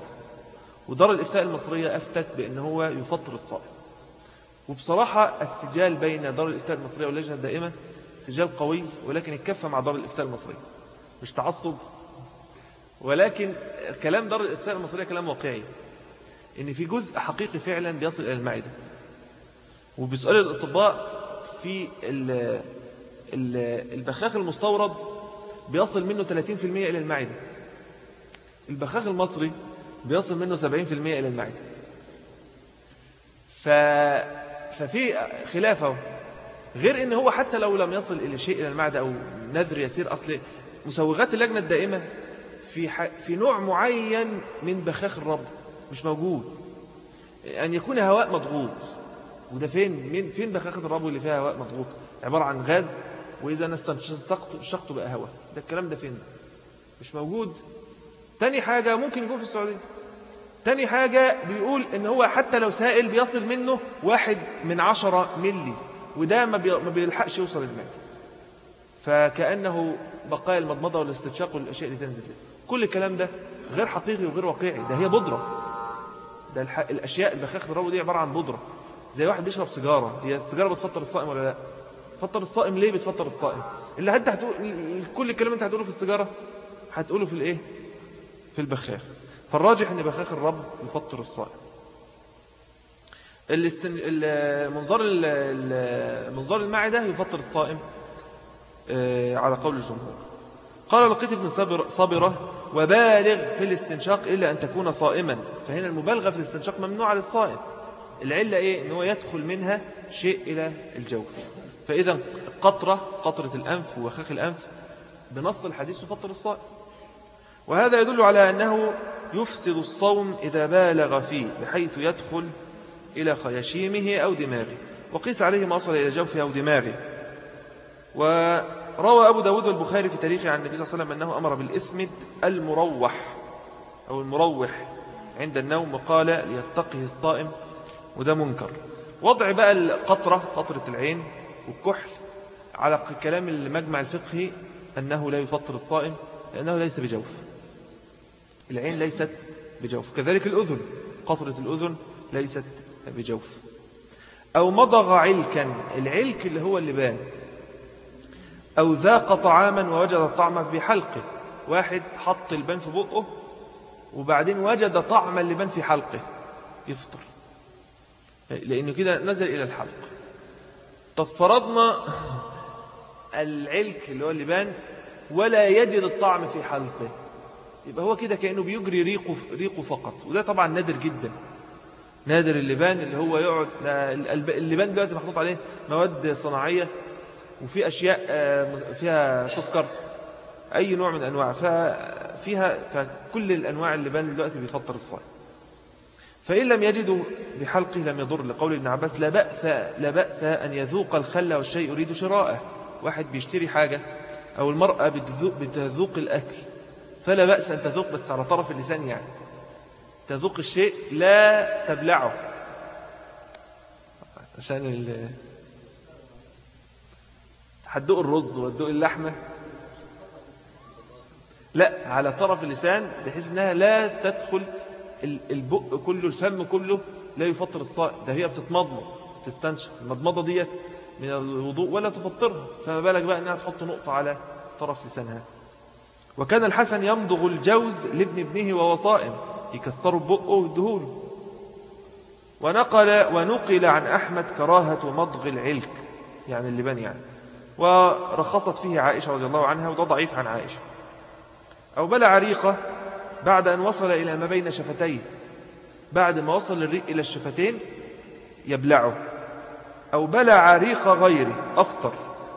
ودار الإفتاء المصرية أفتت بأنه هو يفطر الصائم. وبصراحة السجال بين دار الإفتاء المصرية واللجنة الدائمة سجال قوي ولكن اتكفى مع دار الإفتاء المصرية. مش تعصب. ولكن كلام دار الإفتاء المصرية كلام واقعي. إن في جزء حقيقي فعلا بيصل إلى المعدة. وبسؤال الأطباء في البخاخ المستورد بيصل منه 30% إلى المعدة. البخاخ المصري بيصل منه 70% إلى المعدة. ف... ففي خلافه غير إن هو حتى لو لم يصل إلى شيء إلى المعدة أو نذر يسير أصل مسوغات اللجنة الدائمة في, ح... في نوع معين من بخاخ الرب مش موجود. أن يكون هواء مضغوط. وده فين؟ من فين بخاخة الرب اللي فيها هواء مضغوط؟ عبارة عن غاز وإذا أنا استنشقته شقته بقى هواء ده الكلام ده فين؟ مش موجود. تاني حاجة ممكن يكون في السعودية. تاني حاجة بيقول إن هو حتى لو سائل بيصل منه واحد من عشرة ملي وده ما بيلحقش يوصل الماء فكأنه بقايا المضمضة والاستنشاق والأشياء اللي تنزل دي. كل الكلام ده غير حقيقي وغير واقعي. ده هي بودرة. ده الأشياء البخاخ الربو دي عبارة عن بودرة. زي واحد بيشرب سيجارة. هي السيجارة بتفطر الصائم ولا لأ؟ تفطر الصائم ليه بتفطر الصائم؟ اللي انت هتقول كل الكلام انت هتقوله في السيجارة هتقوله في الايه؟ في البخاخ. فالراجح ان بخاخ الرب يفطر الصائم. الاستن... منظار منظار المعدة يفطر الصائم آه، على قول الجمهور. قال لقيت ابن صبرة وبالغ في الاستنشاق إلا أن تكون صائما. فهنا المبالغة في الاستنشاق ممنوع للصائم. العلة إيه؟ أنه يدخل منها شيء إلى الجوف. فإذا قطرة قطرة الأنف وخاخ الأنف بنص الحديث يفطر الصائم. وهذا يدل على أنه يفسد الصوم إذا بالغ فيه بحيث يدخل إلى خياشيمه أو دماغه. وقيس عليه ما وصل إلى جوفه أو دماغه. وروى أبو داود والبخاري في تاريخه عن النبي صلى الله عليه وسلم أنه أمر بالإثم المروح أو المروح عند النوم وقال ليتقه الصائم وده منكر. وضع بقى القطرة قطرة العين والكحل على كلام المجمع الفقهي أنه لا يفطر الصائم لأنه ليس بجوف. العين ليست بجوف. كذلك الأذن قطرة الأذن ليست بجوف. أو مضغ علكا العلك اللي هو اللبان. أو ذاق طعاما ووجد الطعم في حلقه. واحد حط اللبان في بقه وبعدين وجد طعم اللبان في حلقه. يفطر. لأنه كده نزل إلى الحلق. طب فرضنا العلك اللي هو اللبان ولا يجد الطعم في حلقه. يبقى هو كده كأنه بيجري ريقه, ريقه فقط. وده طبعا نادر جدا. نادر اللبان اللي هو يقعد اللبان دلوقتي محطوط عليه مواد صناعية وفي أشياء آه، فيها سكر أي نوع من أنواع. ففيها فكل الأنواع اللبان دلوقتي بيفطر الصائم. فإن لم يجدوا بحلقه لم يضر لقول ابن عباس لا بأس, لا بأس أن يذوق الخل والشيء يريد شراءه. واحد بيشتري حاجة أو المرأة بتذوق, بتذوق الأكل فلا بأس أن تذوق بس على طرف اللسان يعني. تذوق الشيء لا تبلعه. عشان ال هتدوق الرز وتدوق اللحمة؟ لا على طرف اللسان بحيث أنها لا تدخل البق كله الفم كله لا يفطر الصائم. ده هي بتتمضمض تستنشق المضمضة ديت من الوضوء ولا تفطرها. فما بالك بقى أنها تحط نقطة على طرف لسانها. وكان الحسن يمضغ الجوز لابن ابنه وهو صائم. يكسروا بقه ويدهوله. ونقل ونقل عن أحمد كراهة مضغ العلك. يعني اللبان يعني. ورخصت فيه عائشة رضي الله عنها وده ضعيف عن عائشة. أو بلع ريقة بعد أن وصل إلى ما بين شفتيه. بعد ما وصل الريق إلى الشفتين يبلعه. أو بلع ريق غيره أفطر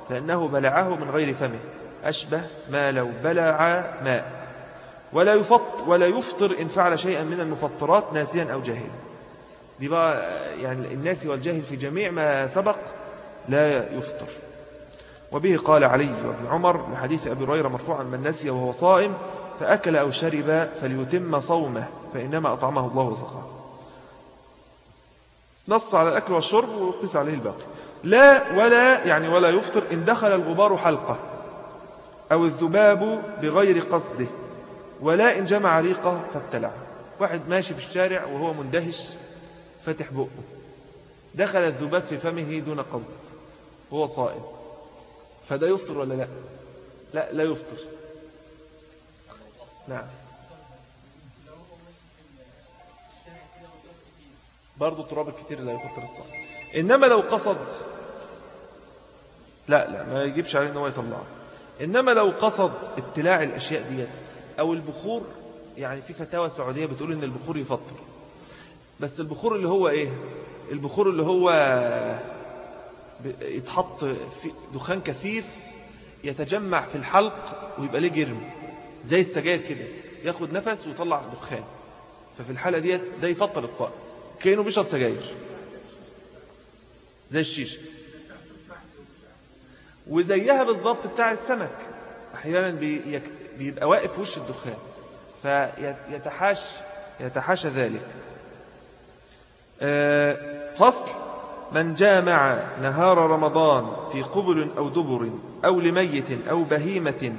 لأنه بلعه من غير فمه. أشبه ما لو بلع ماء. ولا يفط ولا يفطر إن فعل شيئا من المفطرات ناسيا أو جاهلا. دي بقى يعني الناس والجاهل في جميع ما سبق لا يفطر. وبه قال علي وابن عمر لحديث أبي هريرة مرفوعا من نسي وهو صائم فأكل أو شرب فليتم صومه فإنما أطعمه الله وسقاه. نص على الأكل والشرب وقيس عليه الباقي. لا ولا يعني ولا يفطر إن دخل الغبار حلقة أو الذباب بغير قصده ولا إن جمع ريقه فابتلع واحد ماشي في الشارع وهو مندهش فتح بقه. دخل الذباب في فمه دون قصد هو صائم. فده يفطر ولا لا؟ لا لا يفطر. نعم. برضو التراب الكتير لا يفطر الصائم إنما لو قصد لا لا ما يجيبش عليه إن هو يطلعه. إنما لو قصد ابتلاع الأشياء ديت أو البخور يعني في فتاوى سعودية بتقول إن البخور يفطر. بس البخور اللي هو إيه؟ البخور اللي هو يتحط في دخان كثيف يتجمع في الحلق ويبقى ليه جرم. زي السجاير كده ياخد نفس ويطلع دخان. ففي الحالة ديت ده يفطر الصائم كأنه بيشرب سجاير. زي الشيشة. وزيها بالضبط بتاع السمك. أحيانا بيبقى واقف في وش الدخان. فيتحاش يتحاشى ذلك. آه، فصل. من جامع نهار رمضان في قبل أو دبر أو لميت أو بهيمة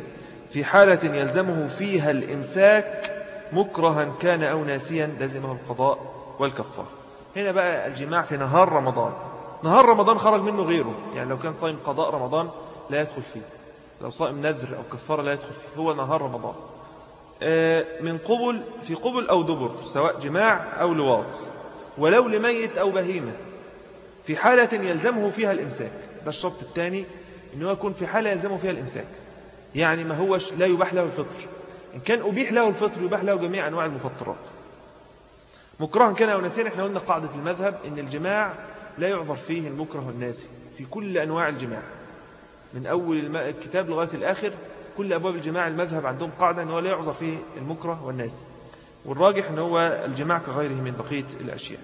في حالة يلزمه فيها الإمساك مكرها كان أو ناسيا لزمه القضاء والكفار هنا بقى الجماع في نهار رمضان. نهار رمضان خرج منه غيره. يعني لو كان صايم قضاء رمضان لا يدخل فيه. لو صائم نذر أو كفارة لا يدخل فيه. هو نهار رمضان. آه، من قبل في قبل أو دبر سواء جماع أو لواط. ولو لميت أو بهيمة. في حالة يلزمه فيها الإمساك. ده الشرط الثاني أنه يكون في حالة يلزمه فيها الإمساك. يعني ما هوش لا يباح له الفطر. إن كان أبيح له الفطر يباح له جميع أنواع المفطرات. مكرها كان أو نسين إحنا قلنا قاعدة المذهب إن الجماع لا يعذر فيه المكره الناسي في كل أنواع الجماع. من أول الكتاب لغاية الآخر كل أبواب الجماع المذهب عندهم قاعدة أنه لا يعذر فيه المكره والناسي. والراجح أنه هو الجماع كغيره من بقية الأشياء.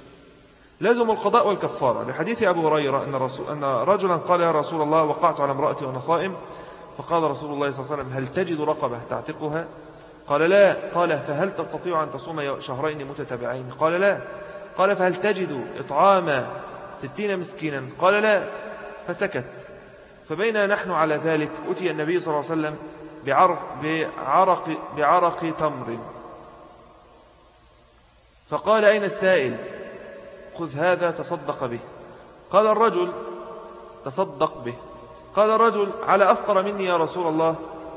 لازم القضاء والكفارة. لحديث أبو هريرة أن, أن رجلا قال يا رسول الله وقعت على امرأتي وأنا صائم. فقال رسول الله صلى الله عليه وسلم هل تجد رقبة تعتقها؟ قال لا. قال فهل تستطيع أن تصوم شهرين متتابعين؟ قال لا. قال فهل تجد إطعام ستين مسكينا؟ قال لا. فسكت. فبين نحن على ذلك أتي النبي صلى الله عليه وسلم بعرق, بعرق, بعرق تمر. فقال أين السائل؟ خذ هذا تصدق به. قال الرجل تصدق به. قال الرجل على أفقر مني يا رسول الله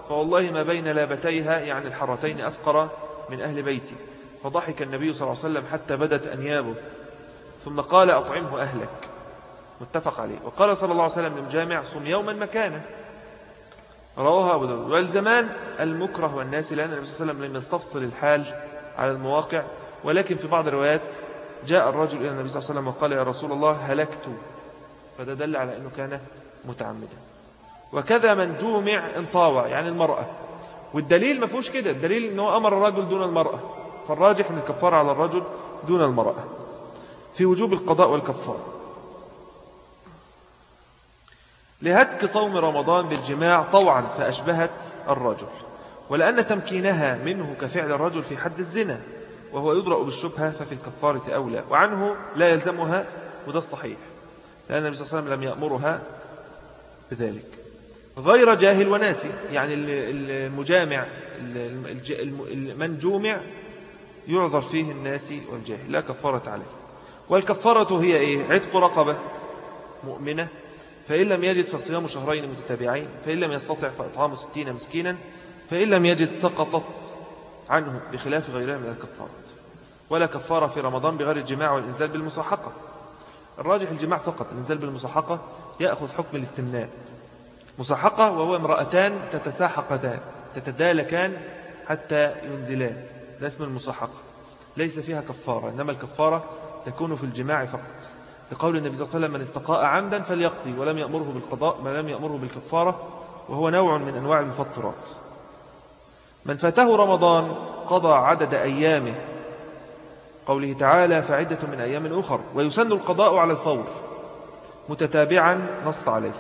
فوالله ما بين لابتيها يعني الحرتين أفقر من أهل بيتي. فضحك النبي صلى الله عليه وسلم حتى بدت أنيابه. ثم قال أطعمه أهلك. متفق عليه. وقال صلى الله عليه وسلم للجامع صم يوما مكانه. رواه أبو داود. والزمان المكره والناس لأن النبي صلى الله عليه وسلم لم يستفصل الحال على المواقع. ولكن في بعض الروايات جاء الرجل إلى النبي صلى الله عليه وسلم وقال يا رسول الله هلكت. فده دل على أنه كان متعمدا وكذا من جومع انطاوع يعني المرأة. والدليل ما فيهوش كده الدليل أنه أمر الرجل دون المرأة. فالراجح أن الكفارة على الرجل دون المرأة. في وجوب القضاء والكفارة لهتك صوم رمضان بالجماع طوعا فأشبهت الرجل. ولأن تمكينها منه كفعل الرجل في حد الزنا. وهو يدرأ بالشبهة ففي الكفارة أولى. وعنه لا يلزمها وده الصحيح. لأن النبي صلى الله عليه وسلم لم يأمرها بذلك. غير جاهل وناسي. يعني المجامع من جومع يعذر فيه الناسي والجاهل. لا كفارة عليه. والكفارة هي إيه؟ عتق رقبة مؤمنة. فإن لم يجد فصيام شهرين متتابعين. فإن لم يستطع فإطعام ستين مسكينا. فإن لم يجد سقطت عنه بخلاف غيرها من الكفارات. ولا كفارة في رمضان بغير الجماع والإنزال بالمصاحقة الراجح الجماع فقط الإنزال بالمصاحقة يأخذ حكم الاستمناء. مصاحقة وهو امرأتان تتساحقتان تتدالكان حتى ينزلان. ده اسم المصاحقة ليس فيها كفارة إنما الكفارة تكون في الجماع فقط. لقول النبي صلى الله عليه وسلم من استقاء عمدا فليقضي ولم يأمره بالقضاء ما لم يأمره بالكفارة وهو نوع من أنواع المفطرات. من فاته رمضان قضى عدد أيامه. قوله تعالى فعدة من أيام أخر. ويسن القضاء على الفور. متتابعا نص عليه.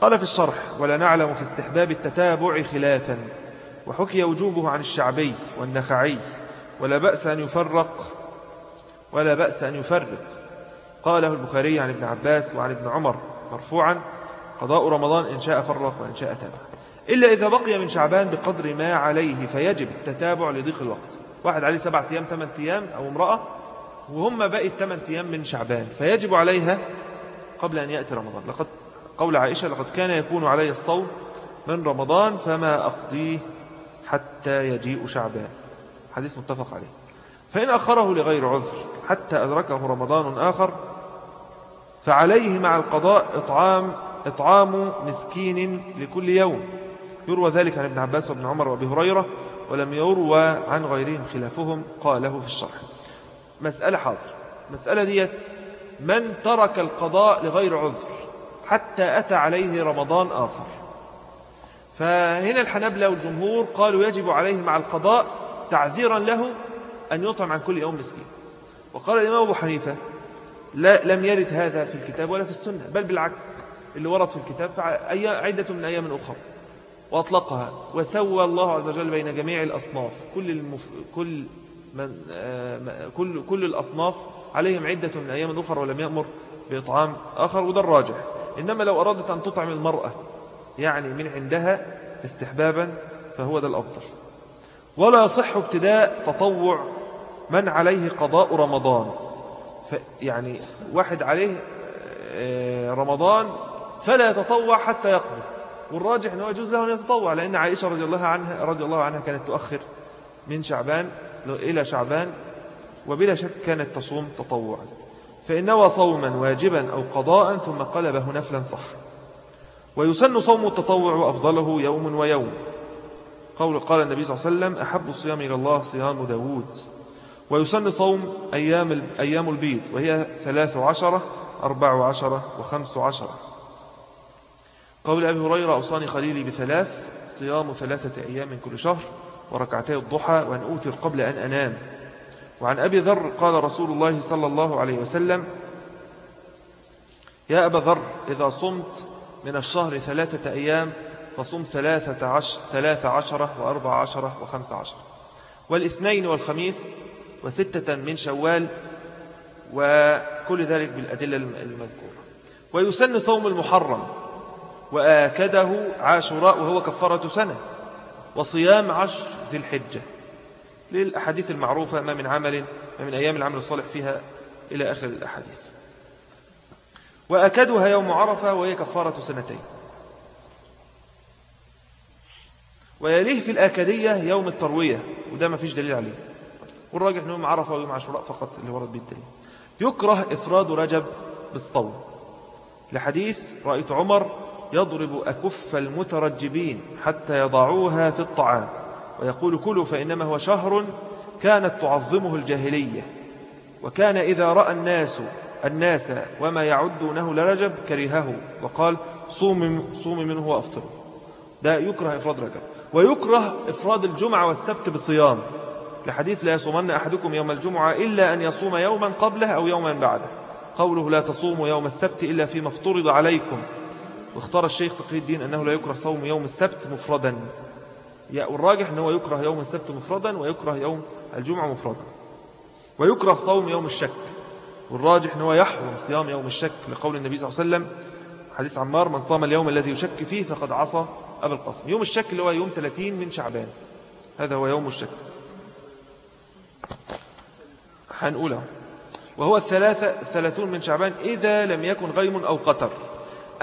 قال في الشرح ولا نعلم في استحباب التتابع خلافا وحكي وجوبه عن الشعبي والنخعي ولا بأس أن يفرق ولا بأس أن يفرق. قاله البخاري عن ابن عباس وعن ابن عمر مرفوعا قضاء رمضان إن شاء فرق وإن شاء تابع إلا إذا بقي من شعبان بقدر ما عليه فيجب التتابع لضيق الوقت. واحد عليه سبعة أيام ثمان أيام أو امرأة وهم باقي ثمان أيام من شعبان فيجب عليها قبل أن يأتي رمضان. لقد قول عائشة لقد كان يكون علي الصوم من رمضان فما أقضيه حتى يجيء شعبان. حديث متفق عليه. فإن أخره لغير عذر حتى أدركه رمضان آخر فعليه مع القضاء إطعام, إطعام مسكين لكل يوم. يروى ذلك عن ابن عباس وابن عمر وأبي هريرة ولم يروى عن غيرهم خلافهم قاله في الشرح. مسألة حاضر. مسألة ديت من ترك القضاء لغير عذر حتى أتى عليه رمضان آخر. فهنا الحنبلة والجمهور قالوا يجب عليه مع القضاء تعذيرا له أن يطعم عن كل يوم مسكين. وقال الإمام أبو حنيفة لا لم يرد هذا في الكتاب ولا في السنة بل بالعكس اللي ورد في الكتاب عدة من أيام أخرى. وأطلقها. وسوى الله عز وجل بين جميع الأصناف كل, المف... كل, من... آه، كل... كل الأصناف عليهم عدة من أيام أخرى ولم يأمر بإطعام آخر وده الراجح. إنما لو أرادت أن تطعم المرأة يعني من عندها استحبابا فهو ده الأفضل. ولا يصح ابتداء تطوع من عليه قضاء رمضان. يعني واحد عليه آه، رمضان فلا يتطوع حتى يقضي. والراجح أنه يجوز له أن يتطوع لأن عائشة رضي الله عنها, رضي الله عنها كانت تؤخر من شعبان إلى شعبان وبلا شك كانت تصوم تطوعا. فإن نوى صوما واجبا أو قضاء ثم قلبه نفلا صح. ويسن صوم التطوع وأفضله يوم ويوم. قول قال النبي صلى الله عليه وسلم أحب الصيام إلى الله صيام داود. ويسن صوم أيام, أيام البيض وهي ثلاث عشرة أربع عشرة وخمس عشرة قول أبي هريرة أوصاني خليلي بثلاث صيام ثلاثة أيام من كل شهر وركعتي الضحى وأن أوتر قبل أن أنام. وعن أبي ذر قال رسول الله صلى الله عليه وسلم يا أبا ذر إذا صمت من الشهر ثلاثة أيام فصم ثلاثة عشر, ثلاثة عشرة وأربع عشرة وخمس عشرة. والإثنين والخميس وستة من شوال وكل ذلك بالأدلة المذكورة. ويسن صوم المحرم وآكده عاشوراء وهو كفارة سنة وصيام عشر ذي الحجة. للأحاديث المعروفة ما من عمل ما من أيام العمل الصالح فيها إلى آخر الأحاديث. وأكدها يوم عرفة وهي كفارة سنتين. ويليه في الآكدية يوم التروية وده ما فيش دليل عليه. والراجح أنه يوم عرفة ويوم عاشوراء فقط اللي ورد به الدليل. يكره إفراد رجب بالصوم. لحديث رأيت عمر يضرب أكف المترجبين حتى يضعوها في الطعام. ويقول كلوا فإنما هو شهر كانت تعظمه الجاهلية. وكان إذا رأى الناس الناس وما يعدونه لرجب كرهه وقال صوم, صوم منه وأفطر. ده يكره إفراد رجب. ويكره إفراد الجمعة والسبت بصيام. لحديث لا يصومن أحدكم يوم الجمعة إلا أن يصوم يوما قبله أو يوما بعده. قوله لا تصوموا يوم السبت إلا فيما افترض عليكم. واختار الشيخ تقي الدين أنه لا يكره صوم يوم السبت مفردا. والراجح أنه يكره يوم السبت مفردا ويكره يوم الجمعة مفردا. ويكره صوم يوم الشك. والراجح أنه يحرم صيام يوم الشك لقول النبي صلى الله عليه وسلم حديث عمار من صام اليوم الذي يشك فيه فقد عصى أبا القاسم. يوم الشك اللي هو يوم 30 من شعبان. هذا هو يوم الشك. هنقوله. وهو الثلاثة الثلاثون من شعبان إذا لم يكن غيم أو قتر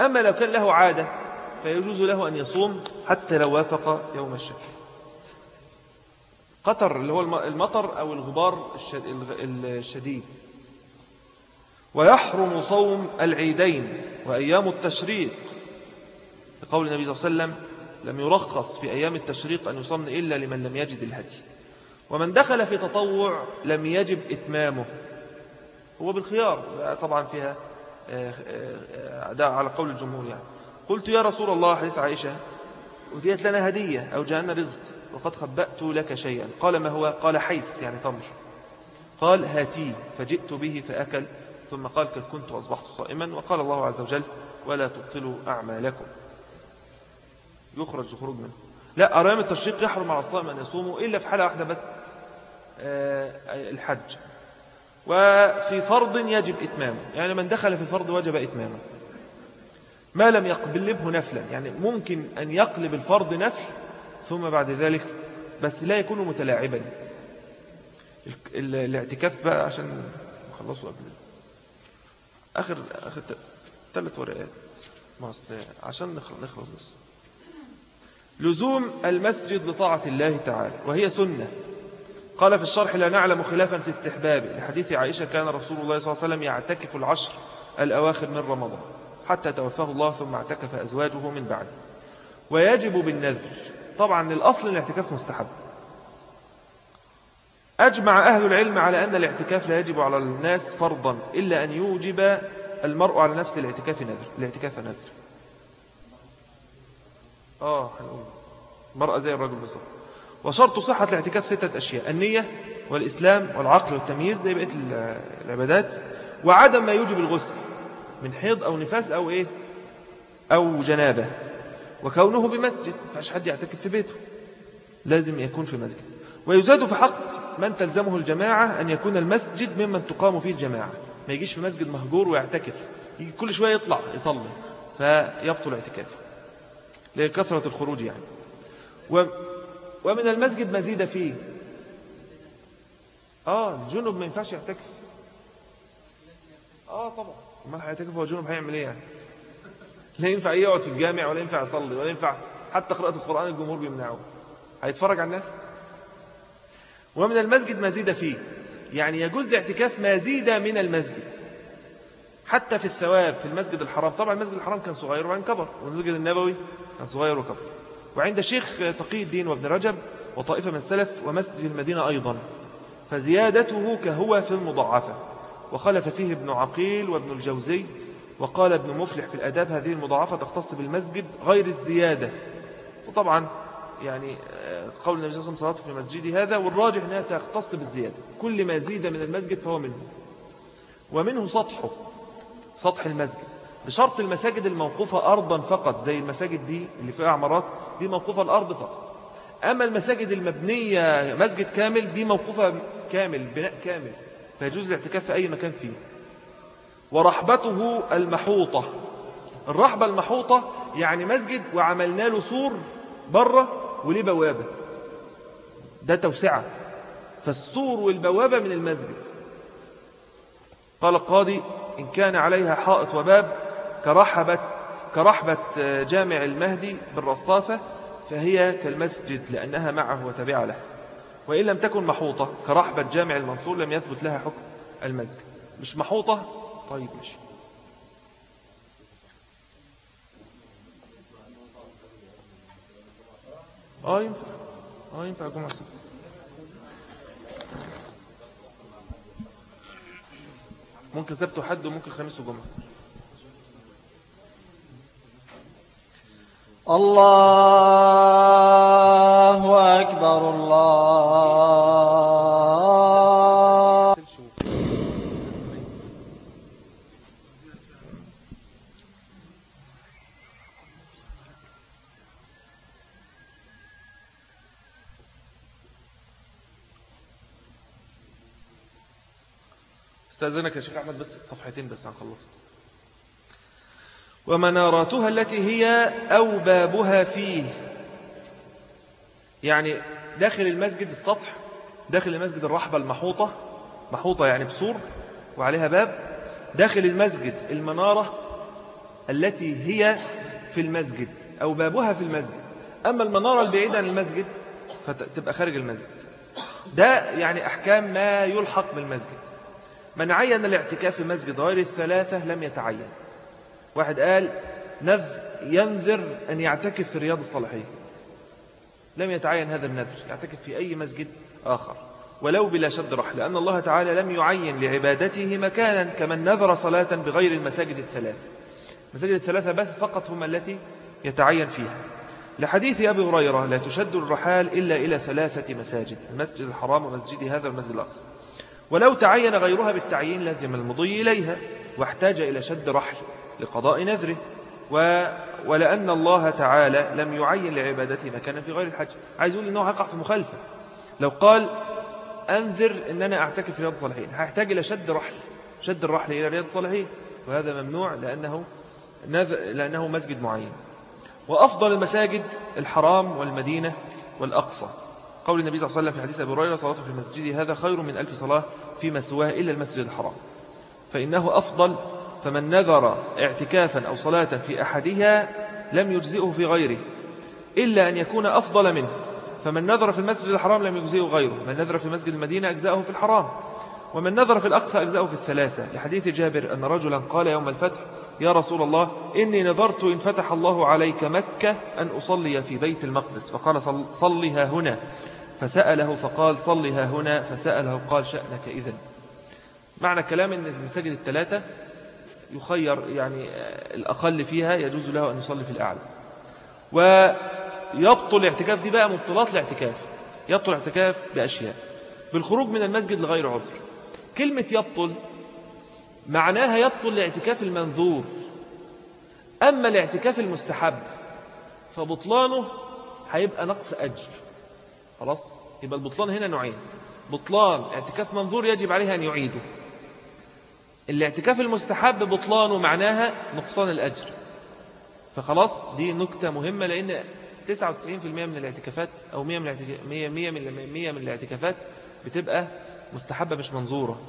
أما لو كان له عادة فيجوز له أن يصوم حتى لو وافق يوم الشك قطر اللي هو المطر أو الغبار الشديد. ويحرم صوم العيدين وأيام التشريق. لقول النبي صلى الله عليه وسلم لم يرخص في أيام التشريق أن يصمن إلا لمن لم يجد الهدي. ومن دخل في تطوع لم يجب إتمامه. هو بالخيار طبعا فيها آه، آه، ده على قول الجمهور يعني. قلت يا رسول الله حديث عائشة وديت لنا هدية أو جاءنا رزق وقد خبأت لك شيئا. قال ما هو؟ قال حيث يعني تمر. قال هاتي فجئت به فأكل ثم قال قد كنت أصبحت صائما وقال الله عز وجل ولا تبطلوا أعمالكم. يخرج خروج منه. لا أرام التشريق يحرم على الصائم أن يصوموا إلا في حالة واحدة بس آه، الحج. وفي فرض يجب إتمامه. يعني من دخل في فرض وجب إتمامه. ما لم يقلبه نفلا يعني ممكن أن يقلب الفرض نفل ثم بعد ذلك بس لا يكون متلاعبا. الاعتكاف بقى عشان نخلصه قبل. آخر آخر ثلاث ورقات. عشان نخلص بس. لزوم المسجد لطاعة الله تعالى وهي سنة. قال في الشرح لا نعلم خلافا في استحبابه. لحديث عائشة كان رسول الله صلى الله عليه وسلم يعتكف العشر الأواخر من رمضان. حتى توفاه الله ثم اعتكف أزواجه من بعده. ويجب بالنذر. طبعا الأصل الاعتكاف مستحب. أجمع أهل العلم على أن الاعتكاف لا يجب على الناس فرضا إلا أن يوجب المرء على نفس الاعتكاف نذر الاعتكاف نذر. آه حنقول. مرأة زي الرجل بالظبط. وشرط صحة الاعتكاف ستة أشياء النية والإسلام والعقل والتمييز زي بقية العبادات وعدم ما يوجب الغسل. من حيض أو نفاس أو إيه؟ أو جنابة. وكونه بمسجد فعش حد يعتكف في بيته. لازم يكون في مسجد. ويزاد في حق من تلزمه الجماعة أن يكون المسجد ممن تقام فيه الجماعة. ما يجيش في مسجد مهجور ويعتكف. يجي كل شوية يطلع يصلي. فيبطل اعتكافه. لكثرة الخروج يعني. و ومن المسجد مزيد فيه. آه الجنوب ما ينفعش يعتكف. آه طبعا. ما هيعتكف هو جنوب هيعمل إيه يعني؟ لا ينفع يقعد في الجامع ولا ينفع يصلي ولا ينفع حتى قراءة القرآن الجمهور بيمنعوه. هيتفرج على الناس؟ ومن المسجد مزيد فيه. يعني يجوز الاعتكاف ما زيد من المسجد. حتى في الثواب في المسجد الحرام. طبعا المسجد الحرام كان صغير وبعدين كبر والمسجد النبوي كان صغير وكبر. وعند شيخ تقي الدين وابن رجب وطائفة من السلف ومسجد المدينة أيضا فزيادته كهو في المضاعفة. وخلف فيه ابن عقيل وابن الجوزي وقال ابن مفلح في الأداب هذه المضاعفة تختص بالمسجد غير الزيادة. وطبعا يعني آه، قول النبي صلى الله عليه وسلم في مسجد هذا والراجح أنها تختص بالزيادة. كل ما زيد من المسجد فهو منه. ومنه سطحه سطح المسجد. بشرط المساجد الموقوفة أرضا فقط زي المساجد دي اللي فيها عمارات دي موقوفة الأرض فقط. أما المساجد المبنية مسجد كامل دي موقوفة كامل بناء كامل. فيجوز الاعتكاف في أي مكان فيه. ورحبته المحوطة. الرحبة المحوطة يعني مسجد وعملنا له سور برة وليه بوابة. ده توسعة. فالسور والبوابة من المسجد. قال القاضي إن كان عليها حائط وباب كرحبة, كرحبة جامع المهدي بالرصافة فهي كالمسجد لأنها معه وتبع له. وإن لم تكن محوطة كرحبة جامع المنصور لم يثبت لها حكم المسجد مش محوطة؟ طيب ماشي. آه ينفع. آه ينفع جمعة ممكن سبت وحد وممكن خميس وجمعة. الله أكبر الله أستاذنك يا شيخ أحمد بس صفحتين بس هنخلصهم. ومناراتها التي هي أو بابها فيه. يعني داخل المسجد السطح داخل المسجد الرحبة المحوطة محوطة يعني بسور وعليها باب داخل المسجد المنارة التي هي في المسجد أو بابها في المسجد. أما المنارة البعيدة عن المسجد فتبقى خارج المسجد. ده يعني أحكام ما يلحق بالمسجد. من عين الاعتكاف في مسجد غير الثلاثة لم يتعين. واحد قال نذ ينذر أن يعتكف في رياض الصالحين. لم يتعين هذا النذر يعتكف في أي مسجد آخر. ولو بلا شد رحل لأن الله تعالى لم يعين لعبادته مكانا كمن نذر صلاة بغير المساجد الثلاثة. المساجد الثلاثة بس فقط هم التي يتعين فيها. لحديث أبي هريرة لا تشد الرحال إلا إلى ثلاثة مساجد المسجد الحرام ومسجد هذا والمسجد الأقصى. ولو تعين غيرها بالتعيين لازم المضي إليها واحتاج إلى شد رحل. لقضاء نذره. و ولأن الله تعالى لم يعين لعبادته مكانا في غير الحج. عايز يقول إنه هيقع في مخالفة. لو قال أنذر إن أنا أعتكف في رياض الصالحين. هيحتاج إلى شد رحل. شد الرحل إلى رياض الصالحين. وهذا ممنوع لأنه لأنه مسجد معين. وأفضل المساجد الحرام والمدينة والأقصى. قول النبي صلى الله عليه وسلم في حديث أبي هريرة صلاة في المسجد هذا خير من ألف صلاة فيما سواه إلا المسجد الحرام. فإنه أفضل فمن نذر اعتكافا أو صلاة في أحدها لم يجزئه في غيره إلا أن يكون أفضل منه. فمن نذر في المسجد الحرام لم يجزئه غيره. من نذر في مسجد المدينة أجزأه في الحرام. ومن نذر في الأقصى أجزأه في الثلاثة. لحديث جابر أن رجلا قال يوم الفتح يا رسول الله إني نذرت إن فتح الله عليك مكة أن أصلي في بيت المقدس. فقال صلها هنا. فسأله فقال صلها هنا. فسأله قال شأنك إذن. معنى كلام أن المساجد الثلاثة يخير يعني الأقل فيها يجوز له أن يصلي في الأعلى. ويبطل الاعتكاف دي بقى مبطلات الاعتكاف. يبطل الاعتكاف بأشياء. بالخروج من المسجد لغير عذر. كلمة يبطل معناها يبطل الاعتكاف المنذور أما الاعتكاف المستحب فبطلانه هيبقى نقص أجر. خلاص؟ يبقى البطلان هنا نوعين. بطلان اعتكاف منظور يجب عليه أن يعيده. الاعتكاف المستحب بطلانه معناها نقصان الأجر. فخلاص دي نكتة مهمة لأن 99% من الاعتكافات أو 100 من الاعتكافات 100 من 100 من الاعتكافات بتبقى مستحبة مش منظورة.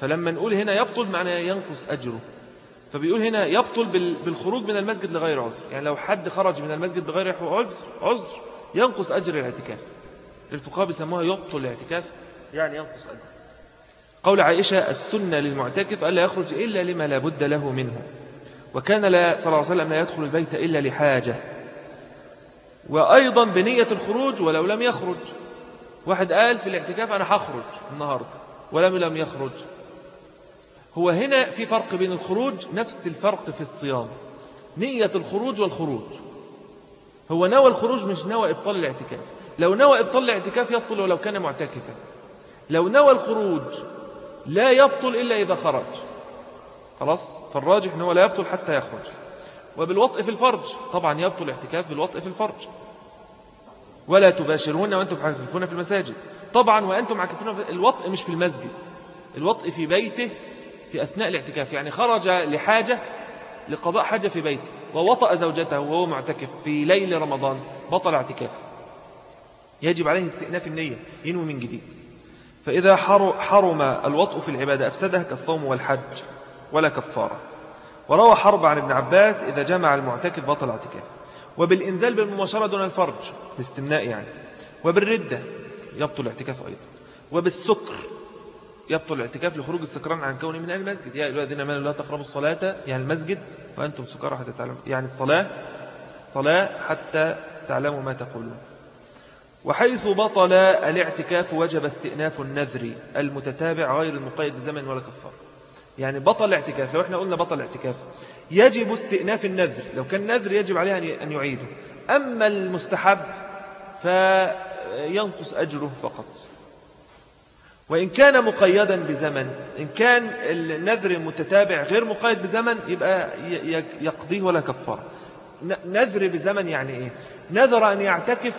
فلما نقول هنا يبطل معناه ينقص أجره. فبيقول هنا يبطل بالخروج من المسجد لغير عذر. يعني لو حد خرج من المسجد بغير عذر عذر ينقص أجر الاعتكاف. الفقهاء بيسموها يبطل الاعتكاف يعني ينقص أجر قول عائشة السنة للمعتكف ألا يخرج إلا لما لا بد له منه. وكان لا صلى الله عليه وسلم لا يدخل البيت إلا لحاجة. وأيضا بنية الخروج ولو لم يخرج. واحد قال في الاعتكاف أنا هخرج النهاردة ولم لم يخرج. هو هنا في فرق بين الخروج نفس الفرق في الصيام. نية الخروج والخروج. هو نوى الخروج مش نوى إبطال الاعتكاف. لو نوى إبطال الاعتكاف يبطل ولو كان معتكفا. لو نوى الخروج لا يبطل إلا إذا خرج. خلاص؟ فالراجح أنه لا يبطل حتى يخرج. وبالوطء في الفرج طبعا يبطل الاعتكاف بالوطء في الفرج. ولا تباشرون وأنتم عاكفون في المساجد. طبعا وأنتم عاكفون في الوطء مش في المسجد. الوطء في بيته في أثناء الاعتكاف يعني خرج لحاجة لقضاء حاجة في بيته ووطأ زوجته وهو معتكف في ليل رمضان بطل اعتكافه. يجب عليه استئناف النية ينوي من جديد. فإذا حرم الوطء في العبادة أفسدها كالصوم والحج ولا كفارة. وروى حرب عن ابن عباس إذا جمع المعتكف بطل اعتكاف وبالإنزال بالمباشرة دون الفرج باستمناء يعني. وبالردة يبطل الاعتكاف أيضا. وبالسكر يبطل الاعتكاف لخروج السكران عن كونه من المسجد. يا أيها الذين آمنوا لا تقربوا الصلاة يعني المسجد وأنتم سكارى حتى تعلموا. يعني الصلاة الصلاة حتى تعلموا ما تقولون. وحيث بطل الاعتكاف وجب استئناف النذر المتتابع غير المقيد بزمن ولا كفار. يعني بطل الاعتكاف لو إحنا قلنا بطل الاعتكاف يجب استئناف النذر. لو كان نذر يجب عليه أن يعيده. أما المستحب فينقص أجره فقط. وإن كان مقيدا بزمن إن كان النذر المتتابع غير مقيد بزمن يبقى يقضيه ولا كفار. نذر بزمن يعني إيه؟ نذر أن يعتكف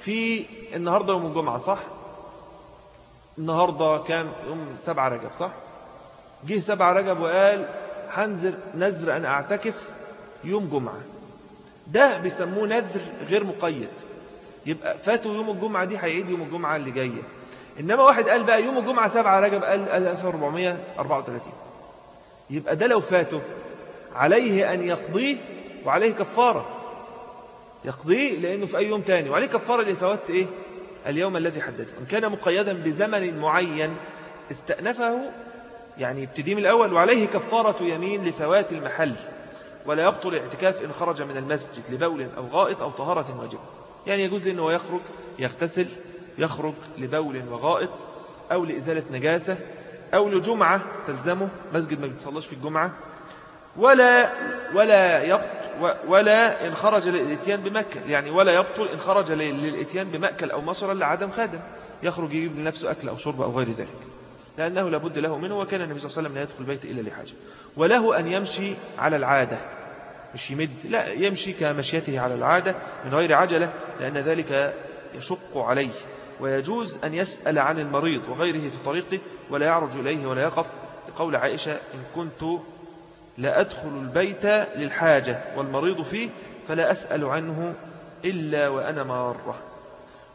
في النهاردة يوم الجمعة صح؟ النهاردة كام يوم سبعة رجب صح؟ جه سبعة رجب وقال حنزر نذر أن أعتكف يوم جمعة. ده بيسموه نذر غير مقيد. يبقى فاتوا يوم الجمعة دي هيعيد يوم الجمعة اللي جاية إنما واحد قال بقى يوم الجمعة سبعة رجب قال 1434 يبقى ده لو فاته عليه أن يقضيه وعليه كفارة. يقضيه لأنه في أي يوم تاني. وعليه كفارة لفوات إيه؟ اليوم الذي حدده إن كان مقيدا بزمن معين استأنفه يعني ابتدي من الأول وعليه كفارة يمين لفوات المحل. ولا يبطل الاعتكاف إن خرج من المسجد لبول أو غائط أو طهارة واجبة يعني يجوز لأنه يخرج يغتسل يخرج لبول وغائط أو لإزالة نجاسة أو لجمعة تلزمه. مسجد ما بيتصلاش في الجمعة. ولا ولا يبطل ولا إن خرج للإتيان بمكة. يعني ولا يبطل إن خرج للإتيان بمأكل أو مشرا لعدم خادم. يخرج يجيب لنفسه أكل أو شرب أو غير ذلك. لأنه لابد له منه وكان النبي صلى الله عليه وسلم لا يدخل البيت إلا لحاجة. وله أن يمشي على العادة. مش يمد. لا يمشي كمشيته على العادة من غير عجلة لأن ذلك يشق عليه. ويجوز أن يسأل عن المريض وغيره في طريقه ولا يعرج إليه ولا يقف. لقول عائشة إن كنت لا أدخل البيت للحاجة والمريض فيه فلا أسأل عنه إلا وأنا مارة.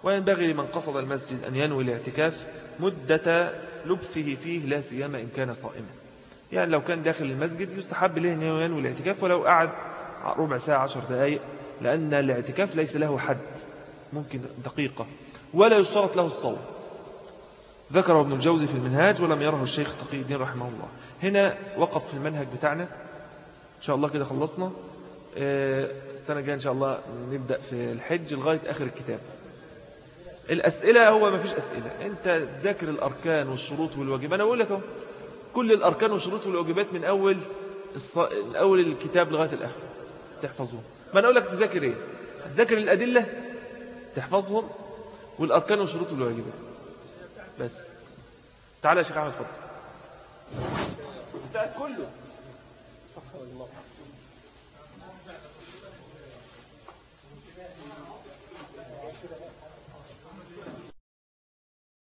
وينبغي لمن قصد المسجد أن ينوي الاعتكاف مدة لبثه فيه لا سيما إن كان صائما. يعني لو كان داخل المسجد يستحب له أن ينوي الاعتكاف ولو قعد ربع ساعة عشر دقائق لأن الاعتكاف ليس له حد ممكن دقيقة ولا يشترط له الصوم. ذكره ابن الجوزي في المنهاج ولم يره الشيخ تقي الدين رحمه الله. هنا وقف في المنهج بتاعنا. إن شاء الله كده خلصنا. آه، السنة الجاية إن شاء الله نبدأ في الحج لغاية آخر الكتاب. الأسئلة هو ما فيش أسئلة. أنت تذاكر الأركان والشروط والواجب. أنا بقول لك أهو كل الأركان والشروط والواجبات من أول الص... من أول الكتاب لغاية الآخر. تحفظهم. ما أنا أقول لك تذاكر إيه؟ تذاكر الأدلة تحفظهم والأركان والشروط والواجبات. بس. تعالى يا شيخ أحمد فضل بتاعت كله.